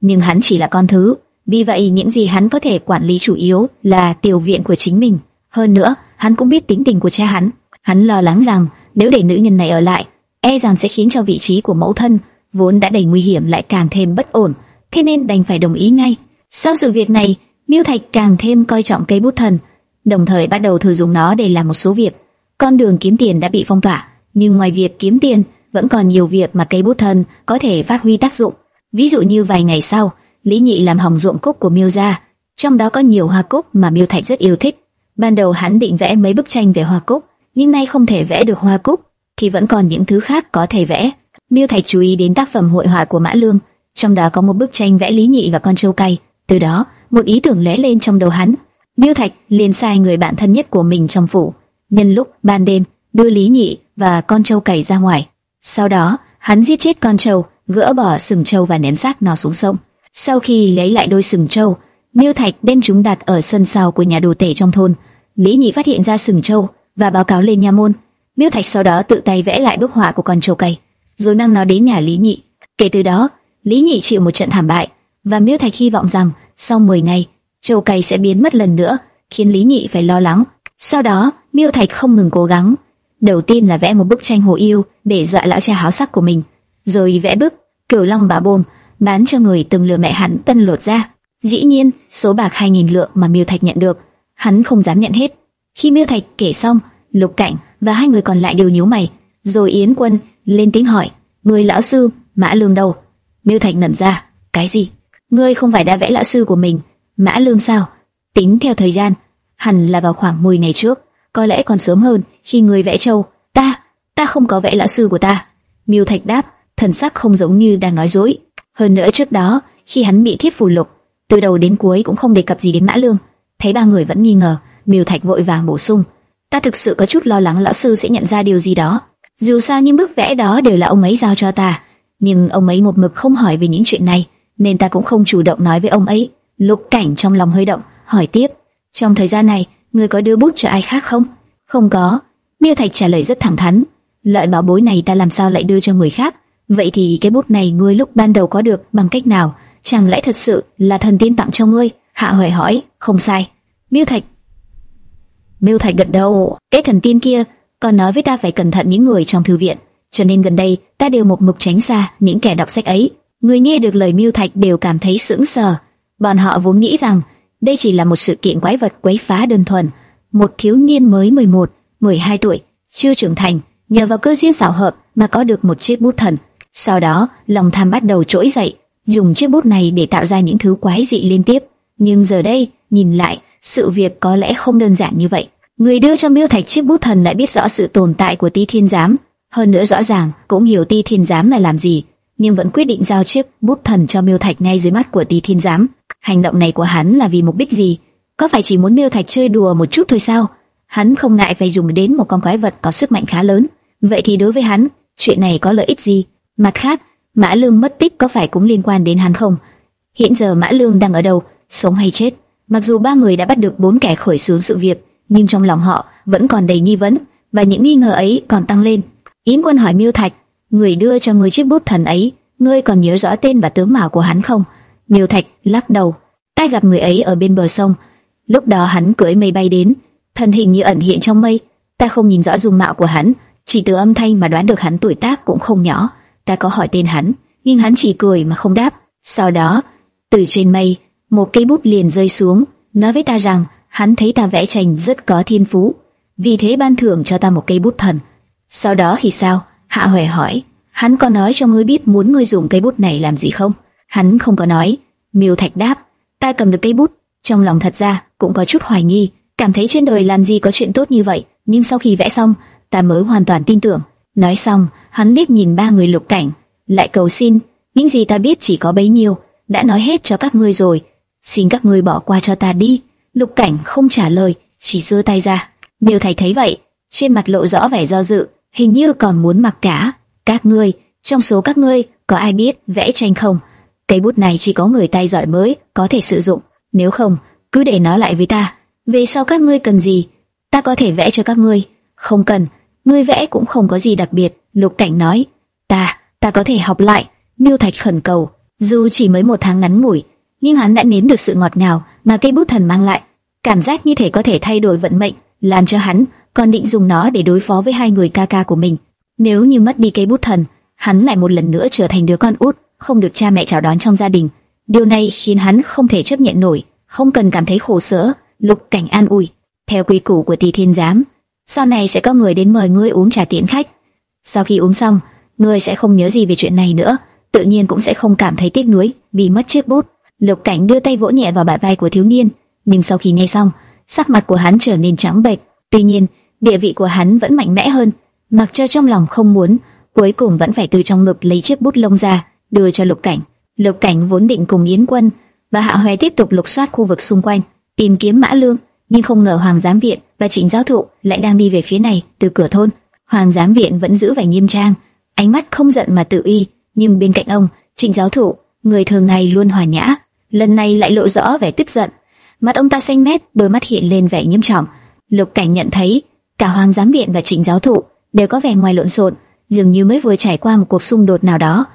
Speaker 1: nhưng hắn chỉ là con thứ, vì vậy những gì hắn có thể quản lý chủ yếu là tiểu viện của chính mình. Hơn nữa, hắn cũng biết tính tình của cha hắn. Hắn lo lắng rằng nếu để nữ nhân này ở lại, e rằng sẽ khiến cho vị trí của mẫu thân vốn đã đầy nguy hiểm lại càng thêm bất ổn, thế nên đành phải đồng ý ngay. Sau sự việc này, Miêu Thạch càng thêm coi trọng cây bút thần, đồng thời bắt đầu thử dùng nó để làm một số việc. Con đường kiếm tiền đã bị phong tỏa, nhưng ngoài việc kiếm tiền, vẫn còn nhiều việc mà cây bút thần có thể phát huy tác dụng. Ví dụ như vài ngày sau, Lý Nhị làm hỏng ruộng cúc của Miêu gia, trong đó có nhiều hoa cúc mà Miêu Thạch rất yêu thích. Ban đầu hắn định vẽ mấy bức tranh về hoa cúc, nhưng nay không thể vẽ được hoa cúc, thì vẫn còn những thứ khác có thể vẽ. Miêu Thạch chú ý đến tác phẩm hội họa của Mã Lương, trong đó có một bức tranh vẽ Lý Nhị và con trâu cay. Từ đó, một ý tưởng lóe lên trong đầu hắn. Miêu Thạch liền sai người bạn thân nhất của mình trong phủ, nhân lúc ban đêm đưa Lý Nhị và con trâu cày ra ngoài. Sau đó, hắn giết chết con trâu, gỡ bỏ sừng trâu và ném xác nó xuống sông. Sau khi lấy lại đôi sừng trâu, Miêu Thạch đem chúng đặt ở sân sau của nhà đồ tể trong thôn. Lý Nhị phát hiện ra sừng trâu và báo cáo lên nha môn. Miêu Thạch sau đó tự tay vẽ lại bức họa của con trâu cày rồi mang nó đến nhà Lý Nhị. Kể từ đó, Lý Nhị chịu một trận thảm bại, và Miêu Thạch hy vọng rằng sau 10 ngày, châu cày sẽ biến mất lần nữa, khiến Lý Nhị phải lo lắng. Sau đó, Miêu Thạch không ngừng cố gắng. Đầu tiên là vẽ một bức tranh hồ yêu để dọa lão cha háo sắc của mình, rồi vẽ bức cửu long bà bôm bán cho người từng lừa mẹ hắn tân lột ra. Dĩ nhiên, số bạc 2.000 lượng mà Miêu Thạch nhận được, hắn không dám nhận hết. Khi Miêu Thạch kể xong, Lục Cảnh và hai người còn lại đều nhíu mày, rồi Yến Quân lên tiếng hỏi, người lão sư, Mã Lương đâu? Miêu Thạch nẩn ra, cái gì? Ngươi không phải đã vẽ lão sư của mình, Mã Lương sao? Tính theo thời gian, hẳn là vào khoảng 10 ngày trước, có lẽ còn sớm hơn khi ngươi vẽ châu. Ta, ta không có vẽ lão sư của ta. Miêu Thạch đáp, thần sắc không giống như đang nói dối. Hơn nữa trước đó, khi hắn bị thiết phù lục, từ đầu đến cuối cũng không đề cập gì đến Mã Lương. Thấy ba người vẫn nghi ngờ, Miêu Thạch vội vàng bổ sung, ta thực sự có chút lo lắng lão sư sẽ nhận ra điều gì đó. Dù sao những bức vẽ đó đều là ông ấy giao cho ta, nhưng ông ấy một mực không hỏi về những chuyện này, nên ta cũng không chủ động nói với ông ấy. Lục Cảnh trong lòng hơi động, hỏi tiếp: "Trong thời gian này, người có đưa bút cho ai khác không?" "Không có." Miêu Thạch trả lời rất thẳng thắn. loại bảo bối này ta làm sao lại đưa cho người khác? Vậy thì cái bút này ngươi lúc ban đầu có được bằng cách nào? Chẳng lẽ thật sự là thần tiên tặng cho ngươi? Hạ Huệ hỏi. Không sai. Miêu Thạch. Miêu Thạch gật đầu. Cái thần tiên kia còn nói với ta phải cẩn thận những người trong thư viện, cho nên gần đây ta đều một mực tránh xa những kẻ đọc sách ấy. Người nghe được lời Miêu Thạch đều cảm thấy sững sờ. Bọn họ vốn nghĩ rằng đây chỉ là một sự kiện quái vật quấy phá đơn thuần. Một thiếu niên mới 11, 12 tuổi, chưa trưởng thành, nhờ vào cơ duyên xảo hợp mà có được một chiếc bút thần. Sau đó, lòng tham bắt đầu trỗi dậy, dùng chiếc bút này để tạo ra những thứ quái dị liên tiếp. Nhưng giờ đây, nhìn lại, sự việc có lẽ không đơn giản như vậy. Người đưa cho Miêu Thạch chiếc bút thần lại biết rõ sự tồn tại của Ti Thiên Giám, hơn nữa rõ ràng cũng hiểu Ti Thiên Giám là làm gì, nhưng vẫn quyết định giao chiếc bút thần cho Miêu Thạch ngay dưới mắt của Tỳ Thiên Giám. Hành động này của hắn là vì mục đích gì? Có phải chỉ muốn Miêu Thạch chơi đùa một chút thôi sao? Hắn không ngại phải dùng đến một con quái vật có sức mạnh khá lớn. Vậy thì đối với hắn, chuyện này có lợi ích gì? Mặt khác, Mã Lương mất tích có phải cũng liên quan đến hắn không? Hiện giờ Mã Lương đang ở đâu, sống hay chết? Mặc dù ba người đã bắt được bốn kẻ khởi xướng sự việc, nhưng trong lòng họ vẫn còn đầy nghi vấn, và những nghi ngờ ấy còn tăng lên. Yến Quân hỏi Miêu Thạch, người đưa cho người chiếc bút thần ấy, ngươi còn nhớ rõ tên và tướng mạo của hắn không? Miêu Thạch lắc đầu, ta gặp người ấy ở bên bờ sông, lúc đó hắn cưỡi mây bay đến, thân hình như ẩn hiện trong mây, ta không nhìn rõ dung mạo của hắn, chỉ từ âm thanh mà đoán được hắn tuổi tác cũng không nhỏ. Ta có hỏi tên hắn, nhưng hắn chỉ cười mà không đáp. Sau đó, từ trên mây, một cây bút liền rơi xuống, nói với ta rằng hắn thấy ta vẽ tranh rất có thiên phú, vì thế ban thưởng cho ta một cây bút thần. Sau đó thì sao? Hạ Huệ hỏi. Hắn có nói cho ngươi biết muốn ngươi dùng cây bút này làm gì không? Hắn không có nói. Miêu Thạch đáp. Ta cầm được cây bút, trong lòng thật ra cũng có chút hoài nghi, cảm thấy trên đời làm gì có chuyện tốt như vậy. Nhưng sau khi vẽ xong, ta mới hoàn toàn tin tưởng. Nói xong, hắn liếc nhìn ba người lục cảnh, lại cầu xin, những gì ta biết chỉ có bấy nhiêu, đã nói hết cho các ngươi rồi, xin các ngươi bỏ qua cho ta đi. Lục cảnh không trả lời, chỉ giơ tay ra. Miêu Thạch thấy vậy, trên mặt lộ rõ vẻ do dự, hình như còn muốn mặc cả. Các ngươi, trong số các ngươi, có ai biết vẽ tranh không? Cây bút này chỉ có người tay giỏi mới có thể sử dụng, nếu không, cứ để nó lại với ta. Về sau các ngươi cần gì, ta có thể vẽ cho các ngươi. Không cần, ngươi vẽ cũng không có gì đặc biệt. Lục Cảnh nói, ta, ta có thể học lại. Miêu Thạch khẩn cầu, dù chỉ mới một tháng ngắn ngủi, nhưng hắn đã nếm được sự ngọt ngào mà cây bút thần mang lại, cảm giác như thể có thể thay đổi vận mệnh, làm cho hắn còn định dùng nó để đối phó với hai người ca ca của mình. Nếu như mất đi cây bút thần, hắn lại một lần nữa trở thành đứa con út, không được cha mẹ chào đón trong gia đình. Điều này khiến hắn không thể chấp nhận nổi, không cần cảm thấy khổ sở. Lục Cảnh an ủi, theo quy củ của Tỷ Thiên giám, sau này sẽ có người đến mời ngươi uống trà tiễn khách. Sau khi uống xong, ngươi sẽ không nhớ gì về chuyện này nữa, tự nhiên cũng sẽ không cảm thấy tiếc nuối vì mất chiếc bút. Lục Cảnh đưa tay vỗ nhẹ vào bả vai của thiếu niên, nhưng sau khi nghe xong, sắc mặt của hắn trở nên trắng bệch. Tuy nhiên, địa vị của hắn vẫn mạnh mẽ hơn, mặc cho trong lòng không muốn, cuối cùng vẫn phải từ trong ngực lấy chiếc bút lông ra, đưa cho Lục Cảnh. Lục Cảnh vốn định cùng Yến Quân và Hạ Hoè tiếp tục lục soát khu vực xung quanh, tìm kiếm Mã Lương, nhưng không ngờ Hoàng giám viện và Trịnh giáo thụ lại đang đi về phía này từ cửa thôn. Hoàng giám viện vẫn giữ vẻ nghiêm trang, ánh mắt không giận mà tự uy, nhưng bên cạnh ông, Trịnh giáo thụ, người thường ngày luôn hòa nhã, lần này lại lộ rõ vẻ tức giận. mặt ông ta xanh mét, đôi mắt hiện lên vẻ nghiêm trọng. Lục Cảnh nhận thấy, cả Hoàng giám viện và Trịnh giáo thụ đều có vẻ ngoài lộn xộn, dường như mới vừa trải qua một cuộc xung đột nào đó.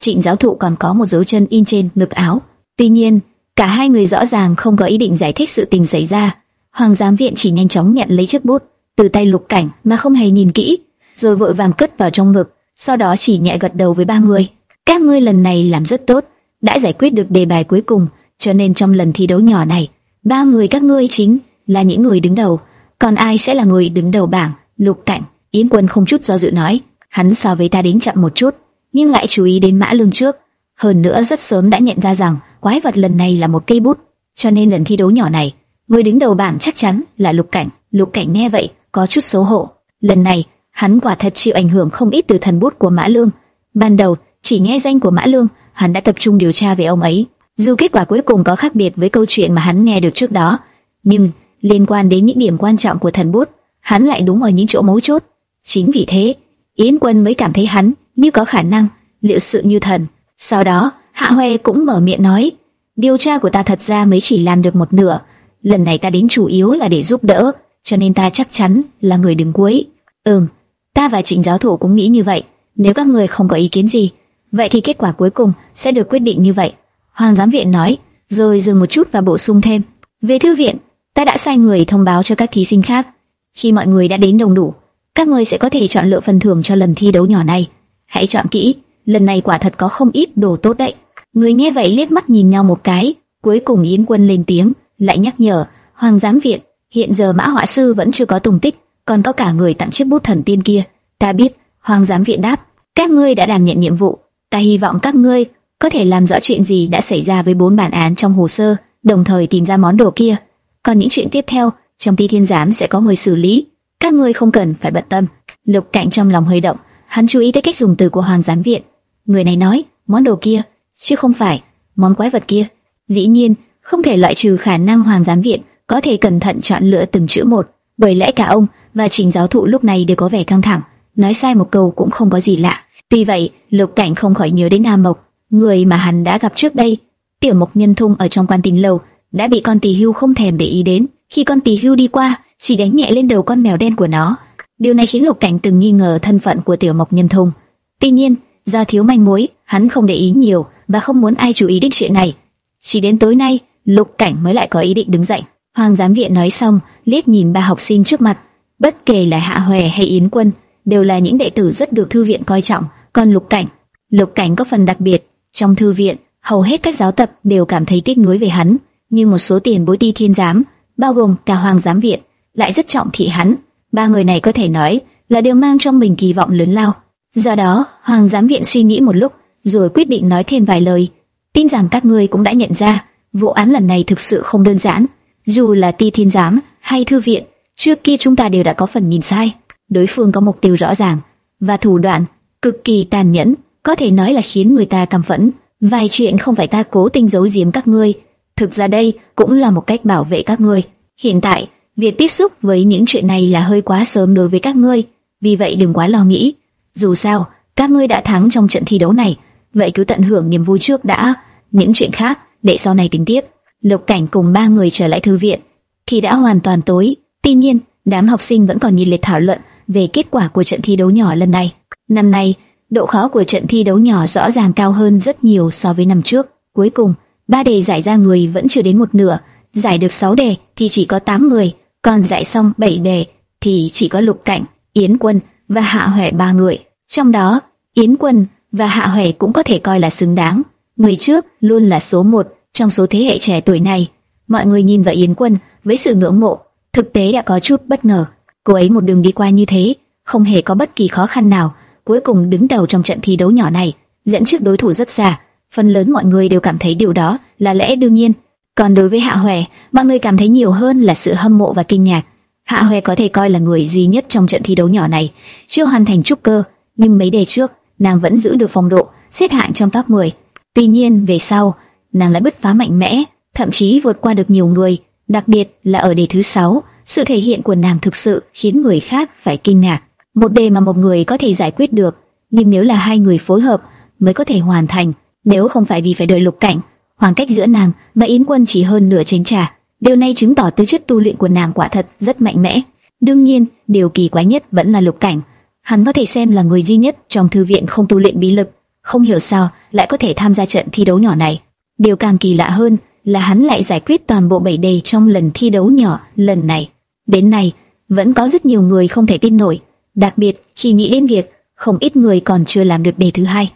Speaker 1: Trịnh giáo thụ còn có một dấu chân in trên ngực áo. Tuy nhiên, cả hai người rõ ràng không có ý định giải thích sự tình xảy ra. Hoàng giám viện chỉ nhanh chóng nhận lấy chiếc bút từ tay Lục Cảnh mà không hề nhìn kỹ, rồi vội vàng cất vào trong ngực, sau đó chỉ nhẹ gật đầu với ba người. Các ngươi lần này làm rất tốt, đã giải quyết được đề bài cuối cùng, cho nên trong lần thi đấu nhỏ này, ba người các ngươi chính là những người đứng đầu, còn ai sẽ là người đứng đầu bảng? Lục Cảnh, Yến Quân không chút do dự nói, hắn so với ta đến chậm một chút, nhưng lại chú ý đến Mã Lương trước, hơn nữa rất sớm đã nhận ra rằng quái vật lần này là một cây bút, cho nên lần thi đấu nhỏ này, người đứng đầu bảng chắc chắn là Lục Cảnh. Lục Cảnh nghe vậy, có chút xấu hổ. Lần này, hắn quả thật chịu ảnh hưởng không ít từ thần bút của Mã Lương. Ban đầu, chỉ nghe danh của Mã Lương, hắn đã tập trung điều tra về ông ấy. Dù kết quả cuối cùng có khác biệt với câu chuyện mà hắn nghe được trước đó, nhưng liên quan đến những điểm quan trọng của thần bút, hắn lại đúng ở những chỗ mấu chốt. Chính vì thế, Yến Quân mới cảm thấy hắn như có khả năng liệu sự như thần. Sau đó, Hạ Huệ cũng mở miệng nói, điều tra của ta thật ra mới chỉ làm được một nửa. Lần này ta đến chủ yếu là để giúp đỡ, cho nên ta chắc chắn là người đứng cuối. Ừm, Ta và Trịnh giáo thủ cũng nghĩ như vậy. Nếu các người không có ý kiến gì, vậy thì kết quả cuối cùng sẽ được quyết định như vậy. Hoàng giám viện nói, rồi dừng một chút và bổ sung thêm. Về thư viện, ta đã sai người thông báo cho các thí sinh khác. Khi mọi người đã đến đông đủ, các người sẽ có thể chọn lựa phần thưởng cho lần thi đấu nhỏ này. Hãy chọn kỹ, lần này quả thật có không ít đồ tốt đấy. Người nghe vậy liếc mắt nhìn nhau một cái, cuối cùng Yến Quân lên tiếng, lại nhắc nhở, Hoàng giám viện, hiện giờ Mã Họa sư vẫn chưa có tung tích, còn có cả người tặng chiếc bút thần tiên kia. Ta biết, Hoàng giám viện đáp, các ngươi đã đảm nhận nhiệm vụ, ta hy vọng các ngươi có thể làm rõ chuyện gì đã xảy ra với bốn bản án trong hồ sơ, đồng thời tìm ra món đồ kia. Còn những chuyện tiếp theo, trong ti thiên giám sẽ có người xử lý, các ngươi không cần phải bận tâm. Lục Cảnh trong lòng hơi động, hắn chú ý tới cách dùng từ của Hoàng giám viện. Người này nói, món đồ kia, chứ không phải món quái vật kia. Dĩ nhiên, không thể loại trừ khả năng Hoàng giám viện có thể cẩn thận chọn lựa từng chữ một, bởi lẽ cả ông và Trình giáo thụ lúc này đều có vẻ căng thẳng, nói sai một câu cũng không có gì lạ. Tuy vậy, Lục Cảnh không khỏi nhớ đến Nam Mộc, người mà hắn đã gặp trước đây. Tiểu Mộc Nhân Thung ở trong quan tình lâu đã bị con tỳ hưu không thèm để ý đến, khi con tỳ hưu đi qua, chỉ đánh nhẹ lên đầu con mèo đen của nó. Điều này khiến Lục Cảnh từng nghi ngờ thân phận của Tiểu Mộc Nhân Thông. Tuy nhiên, do thiếu manh mối, hắn không để ý nhiều và không muốn ai chú ý đến chuyện này. Chỉ đến tối nay, Lục Cảnh mới lại có ý định đứng dậy. Hoàng giám viện nói xong, liếc nhìn ba học sinh trước mặt, bất kể là Hạ Hoè hay Yến Quân, đều là những đệ tử rất được thư viện coi trọng, còn Lục Cảnh, Lục Cảnh có phần đặc biệt, trong thư viện, hầu hết các giáo tập đều cảm thấy tiếc nuối về hắn, nhưng một số tiền bối ti thiên giám, bao gồm cả Hoàng giám viện, lại rất trọng thị hắn. Ba người này có thể nói là đều mang trong mình kỳ vọng lớn lao. Do đó, Hoàng giám viện suy nghĩ một lúc, rồi quyết định nói thêm vài lời. Tin rằng các ngươi cũng đã nhận ra, vụ án lần này thực sự không đơn giản. Dù là ti thiên giám hay thư viện, trước kia chúng ta đều đã có phần nhìn sai. Đối phương có mục tiêu rõ ràng và thủ đoạn cực kỳ tàn nhẫn, có thể nói là khiến người ta cảm phẫn. Vài chuyện không phải ta cố tình giấu giếm các ngươi, thực ra đây cũng là một cách bảo vệ các ngươi. Hiện tại, việc tiếp xúc với những chuyện này là hơi quá sớm đối với các ngươi, vì vậy đừng quá lo nghĩ. Dù sao, các ngươi đã thắng trong trận thi đấu này, vậy cứ tận hưởng niềm vui trước đã, những chuyện khác để sau này tính tiếp. Lục Cảnh cùng ba người trở lại thư viện, thì đã hoàn toàn tối. Tuy nhiên, đám học sinh vẫn còn nhiệt liệt thảo luận về kết quả của trận thi đấu nhỏ lần này. Năm nay, độ khó của trận thi đấu nhỏ rõ ràng cao hơn rất nhiều so với năm trước. Cuối cùng, ba đề giải ra người vẫn chưa đến một nửa, giải được 6 đề thì chỉ có 8 người, còn giải xong 7 đề thì chỉ có Lục Cảnh, Yến Quân và Hạ Huệ ba người. Trong đó, Yến Quân và Hạ Huệ cũng có thể coi là xứng đáng. Người trước luôn là số một trong số thế hệ trẻ tuổi này. Mọi người nhìn vào Yến Quân với sự ngưỡng mộ, thực tế đã có chút bất ngờ. Cô ấy một đường đi qua như thế, không hề có bất kỳ khó khăn nào, cuối cùng đứng đầu trong trận thi đấu nhỏ này, dẫn trước đối thủ rất xa. Phần lớn mọi người đều cảm thấy điều đó là lẽ đương nhiên. Còn đối với Hạ Hoè, mọi người cảm thấy nhiều hơn là sự hâm mộ và kinh ngạc. Hạ Hoè có thể coi là người duy nhất trong trận thi đấu nhỏ này, chưa hoàn thành trúc cơ, nhưng mấy đề trước, nàng vẫn giữ được phong độ, xếp hạng trong top 10. Tuy nhiên, về sau, nàng lại bứt phá mạnh mẽ, thậm chí vượt qua được nhiều người, đặc biệt là ở đề thứ 6, sự thể hiện của nàng thực sự khiến người khác phải kinh ngạc. Một đề mà một người có thể giải quyết được, nhưng nếu là hai người phối hợp mới có thể hoàn thành, nếu không phải vì phải đợi lục cảnh, khoảng cách giữa nàng và Yến Quân chỉ hơn nửa chén trà. Điều này chứng tỏ tư chất tu luyện của nàng quả thật rất mạnh mẽ. Đương nhiên, điều kỳ quái nhất vẫn là lục cảnh. Hắn có thể xem là người duy nhất trong thư viện không tu luyện bí lực, không hiểu sao lại có thể tham gia trận thi đấu nhỏ này. Điều càng kỳ lạ hơn là hắn lại giải quyết toàn bộ bảy đề trong lần thi đấu nhỏ lần này. Đến nay, vẫn có rất nhiều người không thể tin nổi, đặc biệt khi nghĩ đến việc không ít người còn chưa làm được đề thứ hai,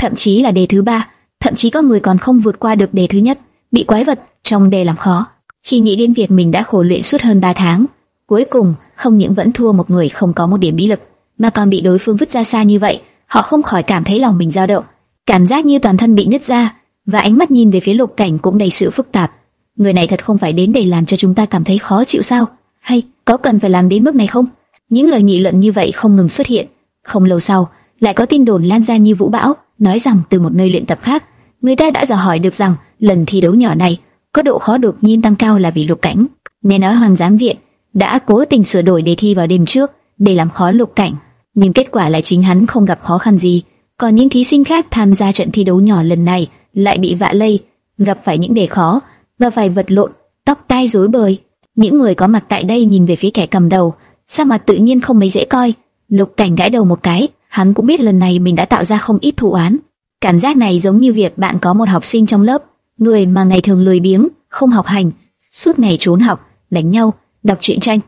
Speaker 1: thậm chí là đề thứ ba, thậm chí có người còn không vượt qua được đề thứ nhất, bị quái vật trong đề làm khó. Khi nghĩ đến việc mình đã khổ luyện suốt hơn 3 tháng, cuối cùng không những vẫn thua một người không có một điểm bí lực, mà còn bị đối phương vứt ra xa như vậy, họ không khỏi cảm thấy lòng mình dao động, cảm giác như toàn thân bị nứt ra, và ánh mắt nhìn về phía Lục Cảnh cũng đầy sự phức tạp. Người này thật không phải đến để làm cho chúng ta cảm thấy khó chịu sao? Hay có cần phải làm đến mức này không? Những lời nghị luận như vậy không ngừng xuất hiện. Không lâu sau, lại có tin đồn lan ra như vũ bão, nói rằng từ một nơi luyện tập khác, người ta đã dò hỏi được rằng lần thi đấu nhỏ này có độ khó đột nhiên tăng cao là vì Lục Cảnh. nên ở Hoàng giám viện đã cố tình sửa đổi đề thi vào đêm trước để làm khó Lục Cảnh, nhưng kết quả là chính hắn không gặp khó khăn gì, còn những thí sinh khác tham gia trận thi đấu nhỏ lần này lại bị vạ lây, gặp phải những đề khó và phải vật lộn, tóc tai rối bời. Những người có mặt tại đây nhìn về phía kẻ cầm đầu, sao mà tự nhiên không mấy dễ coi. Lục Cảnh gãi đầu một cái, hắn cũng biết lần này mình đã tạo ra không ít thù án. Cảm giác này giống như việc bạn có một học sinh trong lớp, người mà ngày thường lười biếng, không học hành, suốt ngày trốn học, đánh nhau, đọc truyện tranh.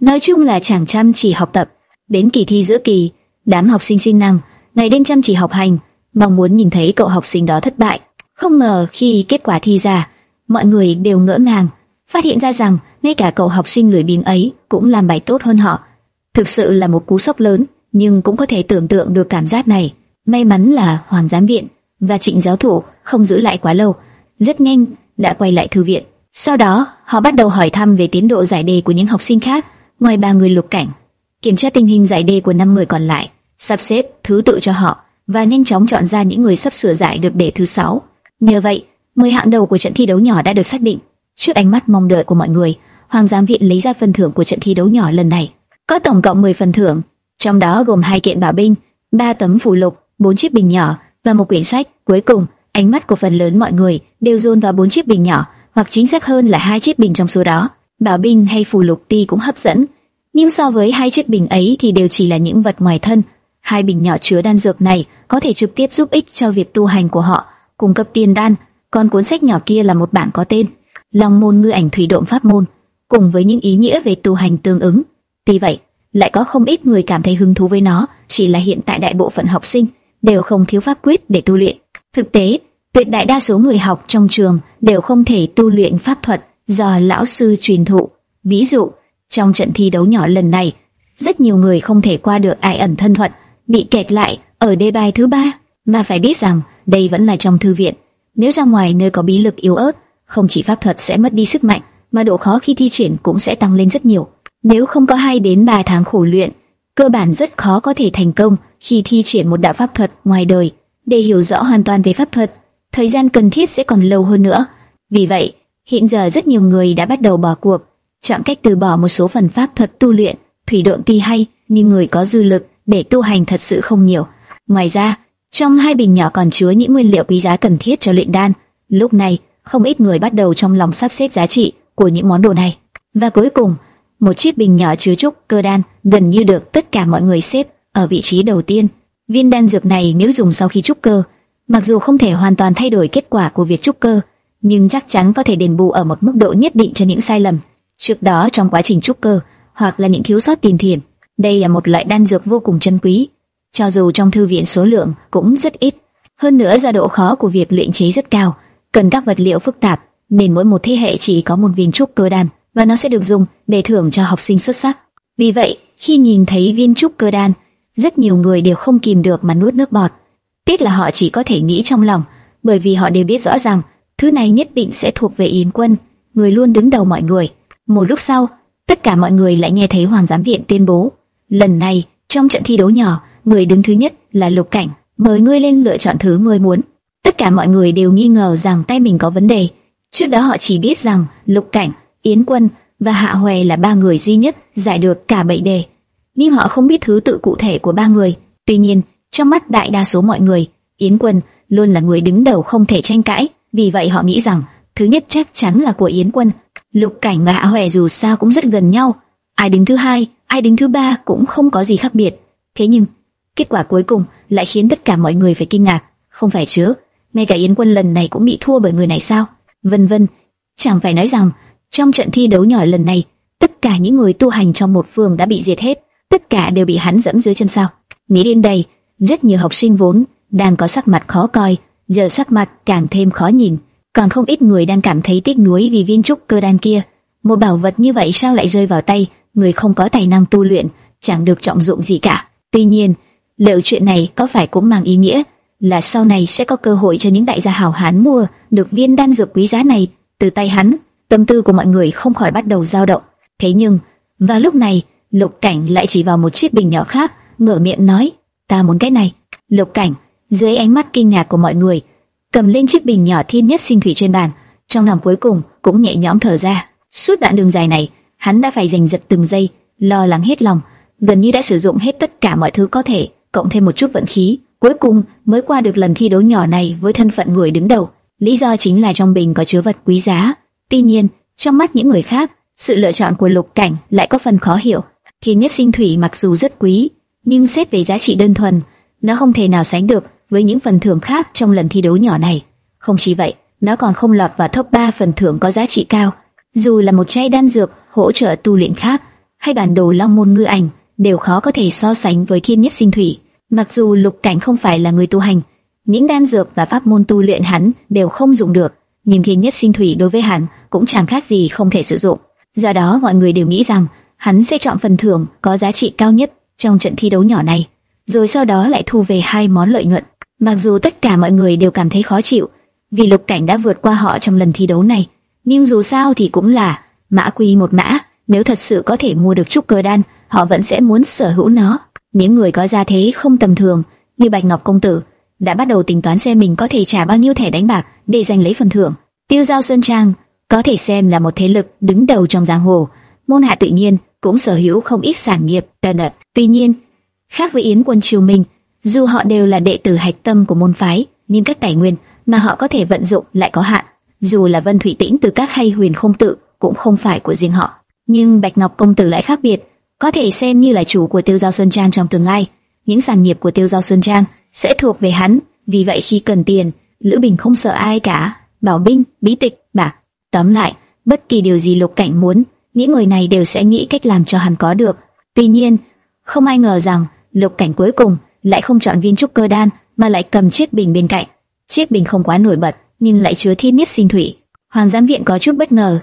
Speaker 1: Nói chung là chẳng chăm chỉ học tập. Đến kỳ thi giữa kỳ, đám học sinh sinh năng ngày đêm chăm chỉ học hành, mong muốn nhìn thấy cậu học sinh đó thất bại. Không ngờ khi kết quả thi ra, mọi người đều ngỡ ngàng, phát hiện ra rằng ngay cả cậu học sinh lười biếng ấy cũng làm bài tốt hơn họ. Thực sự là một cú sốc lớn, nhưng cũng có thể tưởng tượng được cảm giác này. May mắn là Hoàng giám viện và Trịnh giáo thủ không giữ lại quá lâu, rất nhanh đã quay lại thư viện. Sau đó, họ bắt đầu hỏi thăm về tiến độ giải đề của những học sinh khác, ngoài ba người lục cảnh, kiểm tra tình hình giải đề của năm người còn lại, sắp xếp thứ tự cho họ và nhanh chóng chọn ra những người sắp sửa giải được đề thứ sáu. Nhờ vậy, 10 hạng đầu của trận thi đấu nhỏ đã được xác định. Trước ánh mắt mong đợi của mọi người, Hoàng giám viện lấy ra phần thưởng của trận thi đấu nhỏ lần này. Có tổng cộng 10 phần thưởng, trong đó gồm hai kiện bảo binh, ba tấm phù lục, bốn chiếc bình nhỏ và một quyển sách. Cuối cùng, ánh mắt của phần lớn mọi người đều dồn vào bốn chiếc bình nhỏ, hoặc chính xác hơn là hai chiếc bình trong số đó. Bảo binh hay phù lục tuy cũng hấp dẫn, nhưng so với hai chiếc bình ấy thì đều chỉ là những vật ngoài thân. Hai bình nhỏ chứa đan dược này có thể trực tiếp giúp ích cho việc tu hành của họ, cung cấp tiền đan, còn cuốn sách nhỏ kia là một bản có tên Long môn ngư ảnh thủy độn pháp môn, cùng với những ý nghĩa về tu hành tương ứng. Tuy vậy, lại có không ít người cảm thấy hứng thú với nó, chỉ là hiện tại đại bộ phận học sinh đều không thiếu pháp quyết để tu luyện. Thực tế, tuyệt đại đa số người học trong trường đều không thể tu luyện pháp thuật do lão sư truyền thụ. Ví dụ, trong trận thi đấu nhỏ lần này, rất nhiều người không thể qua được ai ẩn thân thuật, bị kẹt lại ở đề bài thứ ba, mà phải biết rằng đây vẫn là trong thư viện. Nếu ra ngoài nơi có bí lực yếu ớt, không chỉ pháp thuật sẽ mất đi sức mạnh, mà độ khó khi thi triển cũng sẽ tăng lên rất nhiều. Nếu không có 2 đến 3 tháng khổ luyện, cơ bản rất khó có thể thành công khi thi triển một đạo pháp thuật ngoài đời. Để hiểu rõ hoàn toàn về pháp thuật, thời gian cần thiết sẽ còn lâu hơn nữa. Vì vậy, hiện giờ rất nhiều người đã bắt đầu bỏ cuộc, chọn cách từ bỏ một số phần pháp thuật tu luyện. Thủy độn tuy hay, nhưng người có dư lực để tu hành thật sự không nhiều. Ngoài ra, trong hai bình nhỏ còn chứa những nguyên liệu quý giá cần thiết cho luyện đan. Lúc này, không ít người bắt đầu trong lòng sắp xếp giá trị của những món đồ này. Và cuối cùng, một chiếc bình nhỏ chứa trúc cơ đan gần như được tất cả mọi người xếp ở vị trí đầu tiên. Viên đan dược này nếu dùng sau khi trúc cơ, mặc dù không thể hoàn toàn thay đổi kết quả của việc trúc cơ, nhưng chắc chắn có thể đền bù ở một mức độ nhất định cho những sai lầm trước đó trong quá trình trúc cơ hoặc là những thiếu sót tiền thiểm. Đây là một loại đan dược vô cùng chân quý, cho dù trong thư viện số lượng cũng rất ít. Hơn nữa do độ khó của việc luyện chế rất cao, cần các vật liệu phức tạp, nên mỗi một thế hệ chỉ có một viên trúc cơ đan và nó sẽ được dùng để thưởng cho học sinh xuất sắc. Vì vậy, khi nhìn thấy viên trúc cơ đan, rất nhiều người đều không kìm được mà nuốt nước bọt. Tiếc là họ chỉ có thể nghĩ trong lòng, bởi vì họ đều biết rõ rằng thứ này nhất định sẽ thuộc về Yến Quân, người luôn đứng đầu mọi người. Một lúc sau, tất cả mọi người lại nghe thấy Hoàng giám viện tuyên bố, lần này trong trận thi đấu nhỏ, người đứng thứ nhất là Lục Cảnh, mời ngươi lên lựa chọn thứ ngươi muốn. Tất cả mọi người đều nghi ngờ rằng tay mình có vấn đề. Trước đó họ chỉ biết rằng Lục Cảnh, Yến Quân và Hạ Hoè là ba người duy nhất giải được cả bảy đề, nhưng họ không biết thứ tự cụ thể của ba người. Tuy nhiên, trong mắt đại đa số mọi người, Yến Quân luôn là người đứng đầu không thể tranh cãi, vì vậy họ nghĩ rằng thứ nhất chắc chắn là của Yến Quân. Lục Cảnh và Hạ Hoè dù sao cũng rất gần nhau, ai đứng thứ hai, ai đứng thứ ba cũng không có gì khác biệt. Thế nhưng, kết quả cuối cùng lại khiến tất cả mọi người phải kinh ngạc, không phải chứ? ngay cả Yến Quân lần này cũng bị thua bởi người này sao? Vân vân. Chẳng phải nói rằng trong trận thi đấu nhỏ lần này, tất cả những người tu hành trong một phường đã bị diệt hết, tất cả đều bị hắn dẫm dưới chân sao? Nghĩ đến đây, rất nhiều học sinh vốn đang có sắc mặt khó coi, giờ sắc mặt càng thêm khó nhìn, còn không ít người đang cảm thấy tiếc nuối vì viên trúc cơ đan kia. Một bảo vật như vậy sao lại rơi vào tay người không có tài năng tu luyện, chẳng được trọng dụng gì cả. Tuy nhiên, liệu chuyện này có phải cũng mang ý nghĩa là sau này sẽ có cơ hội cho những đại gia hào hán mua được viên đan dược quý giá này từ tay hắn. Tâm tư của mọi người không khỏi bắt đầu dao động. Thế nhưng, vào lúc này, Lục Cảnh lại chỉ vào một chiếc bình nhỏ khác, mở miệng nói, ta muốn cái này. Lục Cảnh, dưới ánh mắt kinh ngạc của mọi người, cầm lên chiếc bình nhỏ thiên nhất sinh thủy trên bàn, trong lòng cuối cùng cũng nhẹ nhõm thở ra. Suốt đoạn đường dài này, hắn đã phải giành giật từng giây, lo lắng hết lòng, gần như đã sử dụng hết tất cả mọi thứ có thể, cộng thêm một chút vận khí, cuối cùng mới qua được lần thi đấu nhỏ này với thân phận người đứng đầu. Lý do chính là trong bình có chứa vật quý giá. Tuy nhiên, trong mắt những người khác, sự lựa chọn của Lục Cảnh lại có phần khó hiểu. Thiên nhất sinh thủy mặc dù rất quý, nhưng xét về giá trị đơn thuần, nó không thể nào sánh được với những phần thưởng khác trong lần thi đấu nhỏ này. Không chỉ vậy, nó còn không lọt vào top 3 phần thưởng có giá trị cao. Dù là một chai đan dược hỗ trợ tu luyện khác, hay bản đồ long môn ngư ảnh, đều khó có thể so sánh với thiên nhất sinh thủy. Mặc dù lục cảnh không phải là người tu hành, những đan dược và pháp môn tu luyện hắn đều không dùng được, nhìn thiên nhất sinh thủy đối với hắn cũng chẳng khác gì không thể sử dụng. Do đó mọi người đều nghĩ rằng hắn sẽ chọn phần thưởng có giá trị cao nhất trong trận thi đấu nhỏ này, rồi sau đó lại thu về hai món lợi nhuận. Mặc dù tất cả mọi người đều cảm thấy khó chịu, vì lục cảnh đã vượt qua họ trong lần thi đấu này, nhưng dù sao thì cũng là mã quy một mã, nếu thật sự có thể mua được trúc cơ đan, họ vẫn sẽ muốn sở hữu nó. Những người có gia thế không tầm thường như Bạch Ngọc công tử đã bắt đầu tính toán xem mình có thể trả bao nhiêu thẻ đánh bạc để giành lấy phần thưởng. Tiêu Giao Sơn Trang có thể xem là một thế lực đứng đầu trong giang hồ, môn hạ tự nhiên cũng sở hữu không ít sản nghiệp tần ật. Tuy nhiên, khác với Yến Quân Triều Minh, dù họ đều là đệ tử hạch tâm của môn phái, nhưng các tài nguyên mà họ có thể vận dụng lại có hạn. Dù là Vân Thủy Tĩnh từ các hay huyền không tự cũng không phải của riêng họ, nhưng Bạch Ngọc công tử lại khác biệt, có thể xem như là chủ của Tiêu Giao Sơn Trang trong tương lai. Những sản nghiệp của Tiêu Giao Sơn Trang sẽ thuộc về hắn, vì vậy khi cần tiền, Lữ Bình không sợ ai cả. Bảo binh, bí tịch, bạc, tóm lại, bất kỳ điều gì Lục Cảnh muốn, những người này đều sẽ nghĩ cách làm cho hắn có được. Tuy nhiên, không ai ngờ rằng Lục Cảnh cuối cùng lại không chọn viên trúc cơ đan, mà lại cầm chiếc bình bên cạnh. Chiếc bình không quá nổi bật, nhưng lại chứa thiên miết sinh thủy. Hoàng giám viện có chút bất ngờ,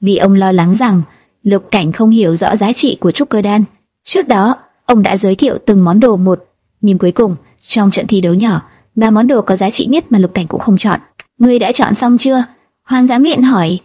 Speaker 1: vì ông lo lắng rằng Lục Cảnh không hiểu rõ giá trị của trúc cơ đan. Trước đó, ông đã giới thiệu từng món đồ một, nhưng cuối cùng, trong trận thi đấu nhỏ, ba món đồ có giá trị nhất mà Lục Cảnh cũng không chọn. Ngươi đã chọn xong chưa? Hoàng giám viện hỏi.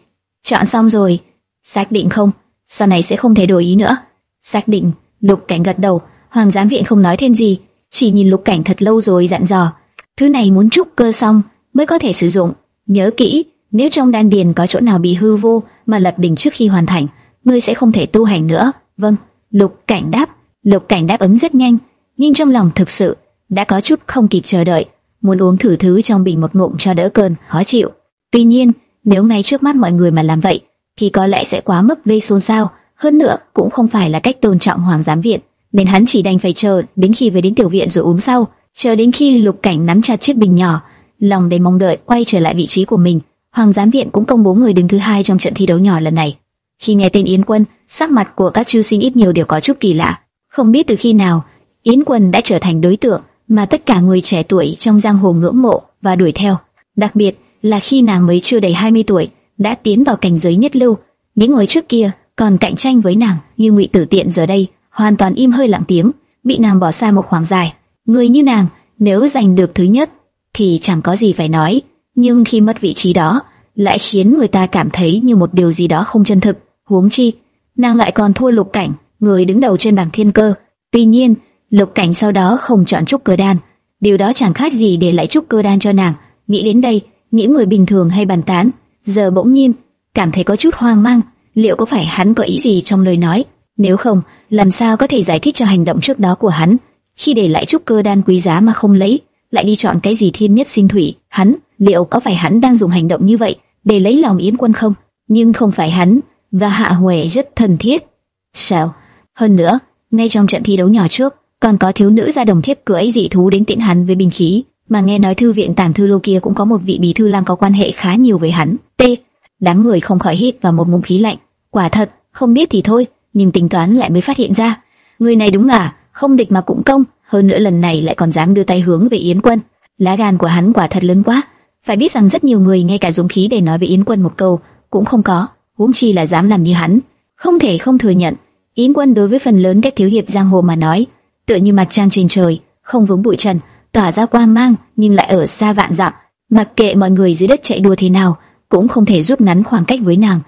Speaker 1: Chọn xong rồi. Xác định không? Sau này sẽ không thể đổi ý nữa. Xác định. Lục Cảnh gật đầu. Hoàng giám viện không nói thêm gì, chỉ nhìn Lục Cảnh thật lâu rồi dặn dò. Thứ này muốn trúc cơ xong mới có thể sử dụng. Nhớ kỹ, nếu trong đan điền có chỗ nào bị hư vô mà lật đỉnh trước khi hoàn thành, ngươi sẽ không thể tu hành nữa. Vâng, Lục Cảnh đáp. Lục Cảnh đáp ứng rất nhanh, nhưng trong lòng thực sự đã có chút không kịp chờ đợi, muốn uống thử thứ trong bình một ngụm cho đỡ cơn khó chịu. Tuy nhiên, nếu ngay trước mắt mọi người mà làm vậy, thì có lẽ sẽ quá mức gây xôn xao. Hơn nữa, cũng không phải là cách tôn trọng Hoàng giám viện, nên hắn chỉ đành phải chờ đến khi về đến tiểu viện rồi uống sau, chờ đến khi Lục Cảnh nắm chặt chiếc bình nhỏ, lòng đầy mong đợi quay trở lại vị trí của mình. Hoàng giám viện cũng công bố người đứng thứ hai trong trận thi đấu nhỏ lần này. Khi nghe tên Yến Quân, sắc mặt của các chư sinh ít nhiều đều có chút kỳ lạ. Không biết từ khi nào, Yến Quân đã trở thành đối tượng mà tất cả người trẻ tuổi trong giang hồ ngưỡng mộ và đuổi theo. Đặc biệt là khi nàng mới chưa đầy 20 tuổi, đã tiến vào cảnh giới nhất lưu. Những người trước kia còn cạnh tranh với nàng như Ngụy Tử Tiện giờ đây hoàn toàn im hơi lặng tiếng, bị nàng bỏ xa một khoảng dài. Người như nàng, nếu giành được thứ nhất thì chẳng có gì phải nói, nhưng khi mất vị trí đó, lại khiến người ta cảm thấy như một điều gì đó không chân thực. Huống chi, nàng lại còn thua Lục Cảnh, người đứng đầu trên bảng thiên cơ. Tuy nhiên, Lục Cảnh sau đó không chọn trúc cơ đan, điều đó chẳng khác gì để lại trúc cơ đan cho nàng. Nghĩ đến đây, những người bình thường hay bàn tán, giờ bỗng nhiên cảm thấy có chút hoang mang, liệu có phải hắn có ý gì trong lời nói? Nếu không, làm sao có thể giải thích cho hành động trước đó của hắn, khi để lại trúc cơ đan quý giá mà không lấy, lại đi chọn cái gì thiên nhất sinh thủy? Hắn, liệu có phải hắn đang dùng hành động như vậy để lấy lòng Yến Quân không? Nhưng không phải hắn, và Hạ Huệ rất thân thiết. Sao? Hơn nữa, ngay trong trận thi đấu nhỏ trước, còn có thiếu nữ ra đồng thiếp cưỡi dị thú đến tiễn hắn với binh khí, mà nghe nói thư viện tàng thư lô kia cũng có một vị bí thư lang có quan hệ khá nhiều với hắn. T. Đám người không khỏi hít vào một ngụm khí lạnh. Quả thật, không biết thì thôi, nhưng tính toán lại mới phát hiện ra, người này đúng là không địch mà cũng công, hơn nữa lần này lại còn dám đưa tay hướng về Yến Quân. Lá gan của hắn quả thật lớn quá. Phải biết rằng rất nhiều người ngay cả dũng khí để nói với Yến Quân một câu cũng không có, huống chi là dám làm như hắn. Không thể không thừa nhận, Yến Quân đối với phần lớn các thiếu hiệp giang hồ mà nói, tựa như mặt trăng trên trời, không vướng bụi trần, tỏa ra quang mang, nhưng lại ở xa vạn dặm. Mặc kệ mọi người dưới đất chạy đua thế nào, cũng không thể rút ngắn khoảng cách với nàng.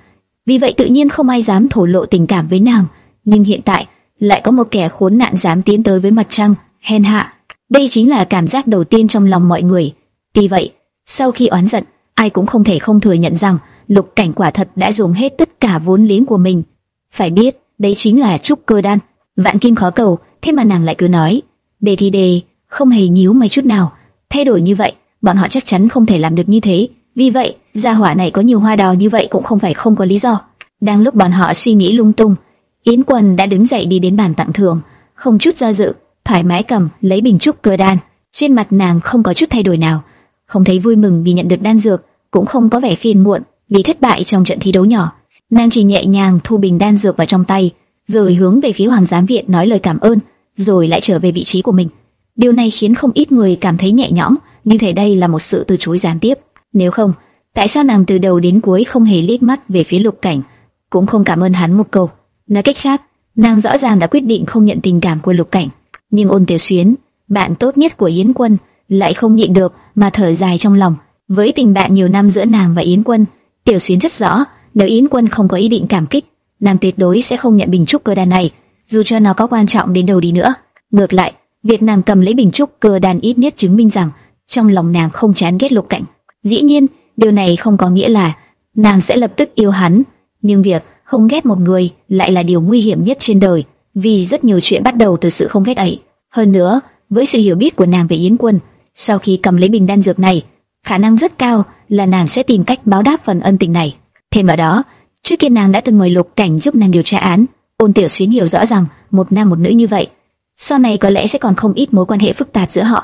Speaker 1: Vì vậy tự nhiên không ai dám thổ lộ tình cảm với nàng. Nhưng hiện tại lại có một kẻ khốn nạn dám tiến tới với mặt trăng, hèn hạ. Đây chính là cảm giác đầu tiên trong lòng mọi người. vì vậy, sau khi oán giận, ai cũng không thể không thừa nhận rằng Lục Cảnh quả thật đã dùng hết tất cả vốn liếng của mình. Phải biết, đấy chính là trúc cơ đan. Vạn kim khó cầu, thế mà nàng lại cứ nói, đề thì đề, không hề nhíu mày chút nào. Thay đổi như vậy, bọn họ chắc chắn không thể làm được như thế. Vì vậy, gia hỏa này có nhiều hoa đào như vậy cũng không phải không có lý do. Đang lúc bọn họ suy nghĩ lung tung, Yến quần đã đứng dậy đi đến bàn tặng thưởng, không chút do dự, thoải mái cầm lấy bình trúc cơ đan. Trên mặt nàng không có chút thay đổi nào, không thấy vui mừng vì nhận được đan dược, cũng không có vẻ phiền muộn vì thất bại trong trận thi đấu nhỏ. Nàng chỉ nhẹ nhàng thu bình đan dược vào trong tay, rồi hướng về phía Hoàng giám viện nói lời cảm ơn, rồi lại trở về vị trí của mình. Điều này khiến không ít người cảm thấy nhẹ nhõm, như thể đây là một sự từ chối gián tiếp. Nếu không, tại sao nàng từ đầu đến cuối không hề liếc mắt về phía Lục Cảnh, cũng không cảm ơn hắn một câu? Nói cách khác, nàng rõ ràng đã quyết định không nhận tình cảm của Lục Cảnh. Nhưng Ôn Tiểu Xuyến, bạn tốt nhất của Yến Quân, lại không nhịn được mà thở dài trong lòng. Với tình bạn nhiều năm giữa nàng và Yến Quân, Tiểu Xuyến rất rõ, nếu Yến Quân không có ý định cảm kích, nàng tuyệt đối sẽ không nhận bình chúc cơ đan này, dù cho nó có quan trọng đến đâu đi nữa. Ngược lại, việc nàng cầm lấy bình trúc cơ đan ít nhất chứng minh rằng trong lòng nàng không chán ghét Lục Cảnh. Dĩ nhiên, điều này không có nghĩa là nàng sẽ lập tức yêu hắn, nhưng việc không ghét một người lại là điều nguy hiểm nhất trên đời, vì rất nhiều chuyện bắt đầu từ sự không ghét ấy. Hơn nữa, với sự hiểu biết của nàng về Yến Quân, sau khi cầm lấy bình đan dược này, khả năng rất cao là nàng sẽ tìm cách báo đáp phần ân tình này. Thêm vào đó, trước kia nàng đã từng mời Lục Cảnh giúp nàng điều tra án, Ôn Tiểu Xuyến hiểu rõ rằng một nam một nữ như vậy, sau này có lẽ sẽ còn không ít mối quan hệ phức tạp giữa họ.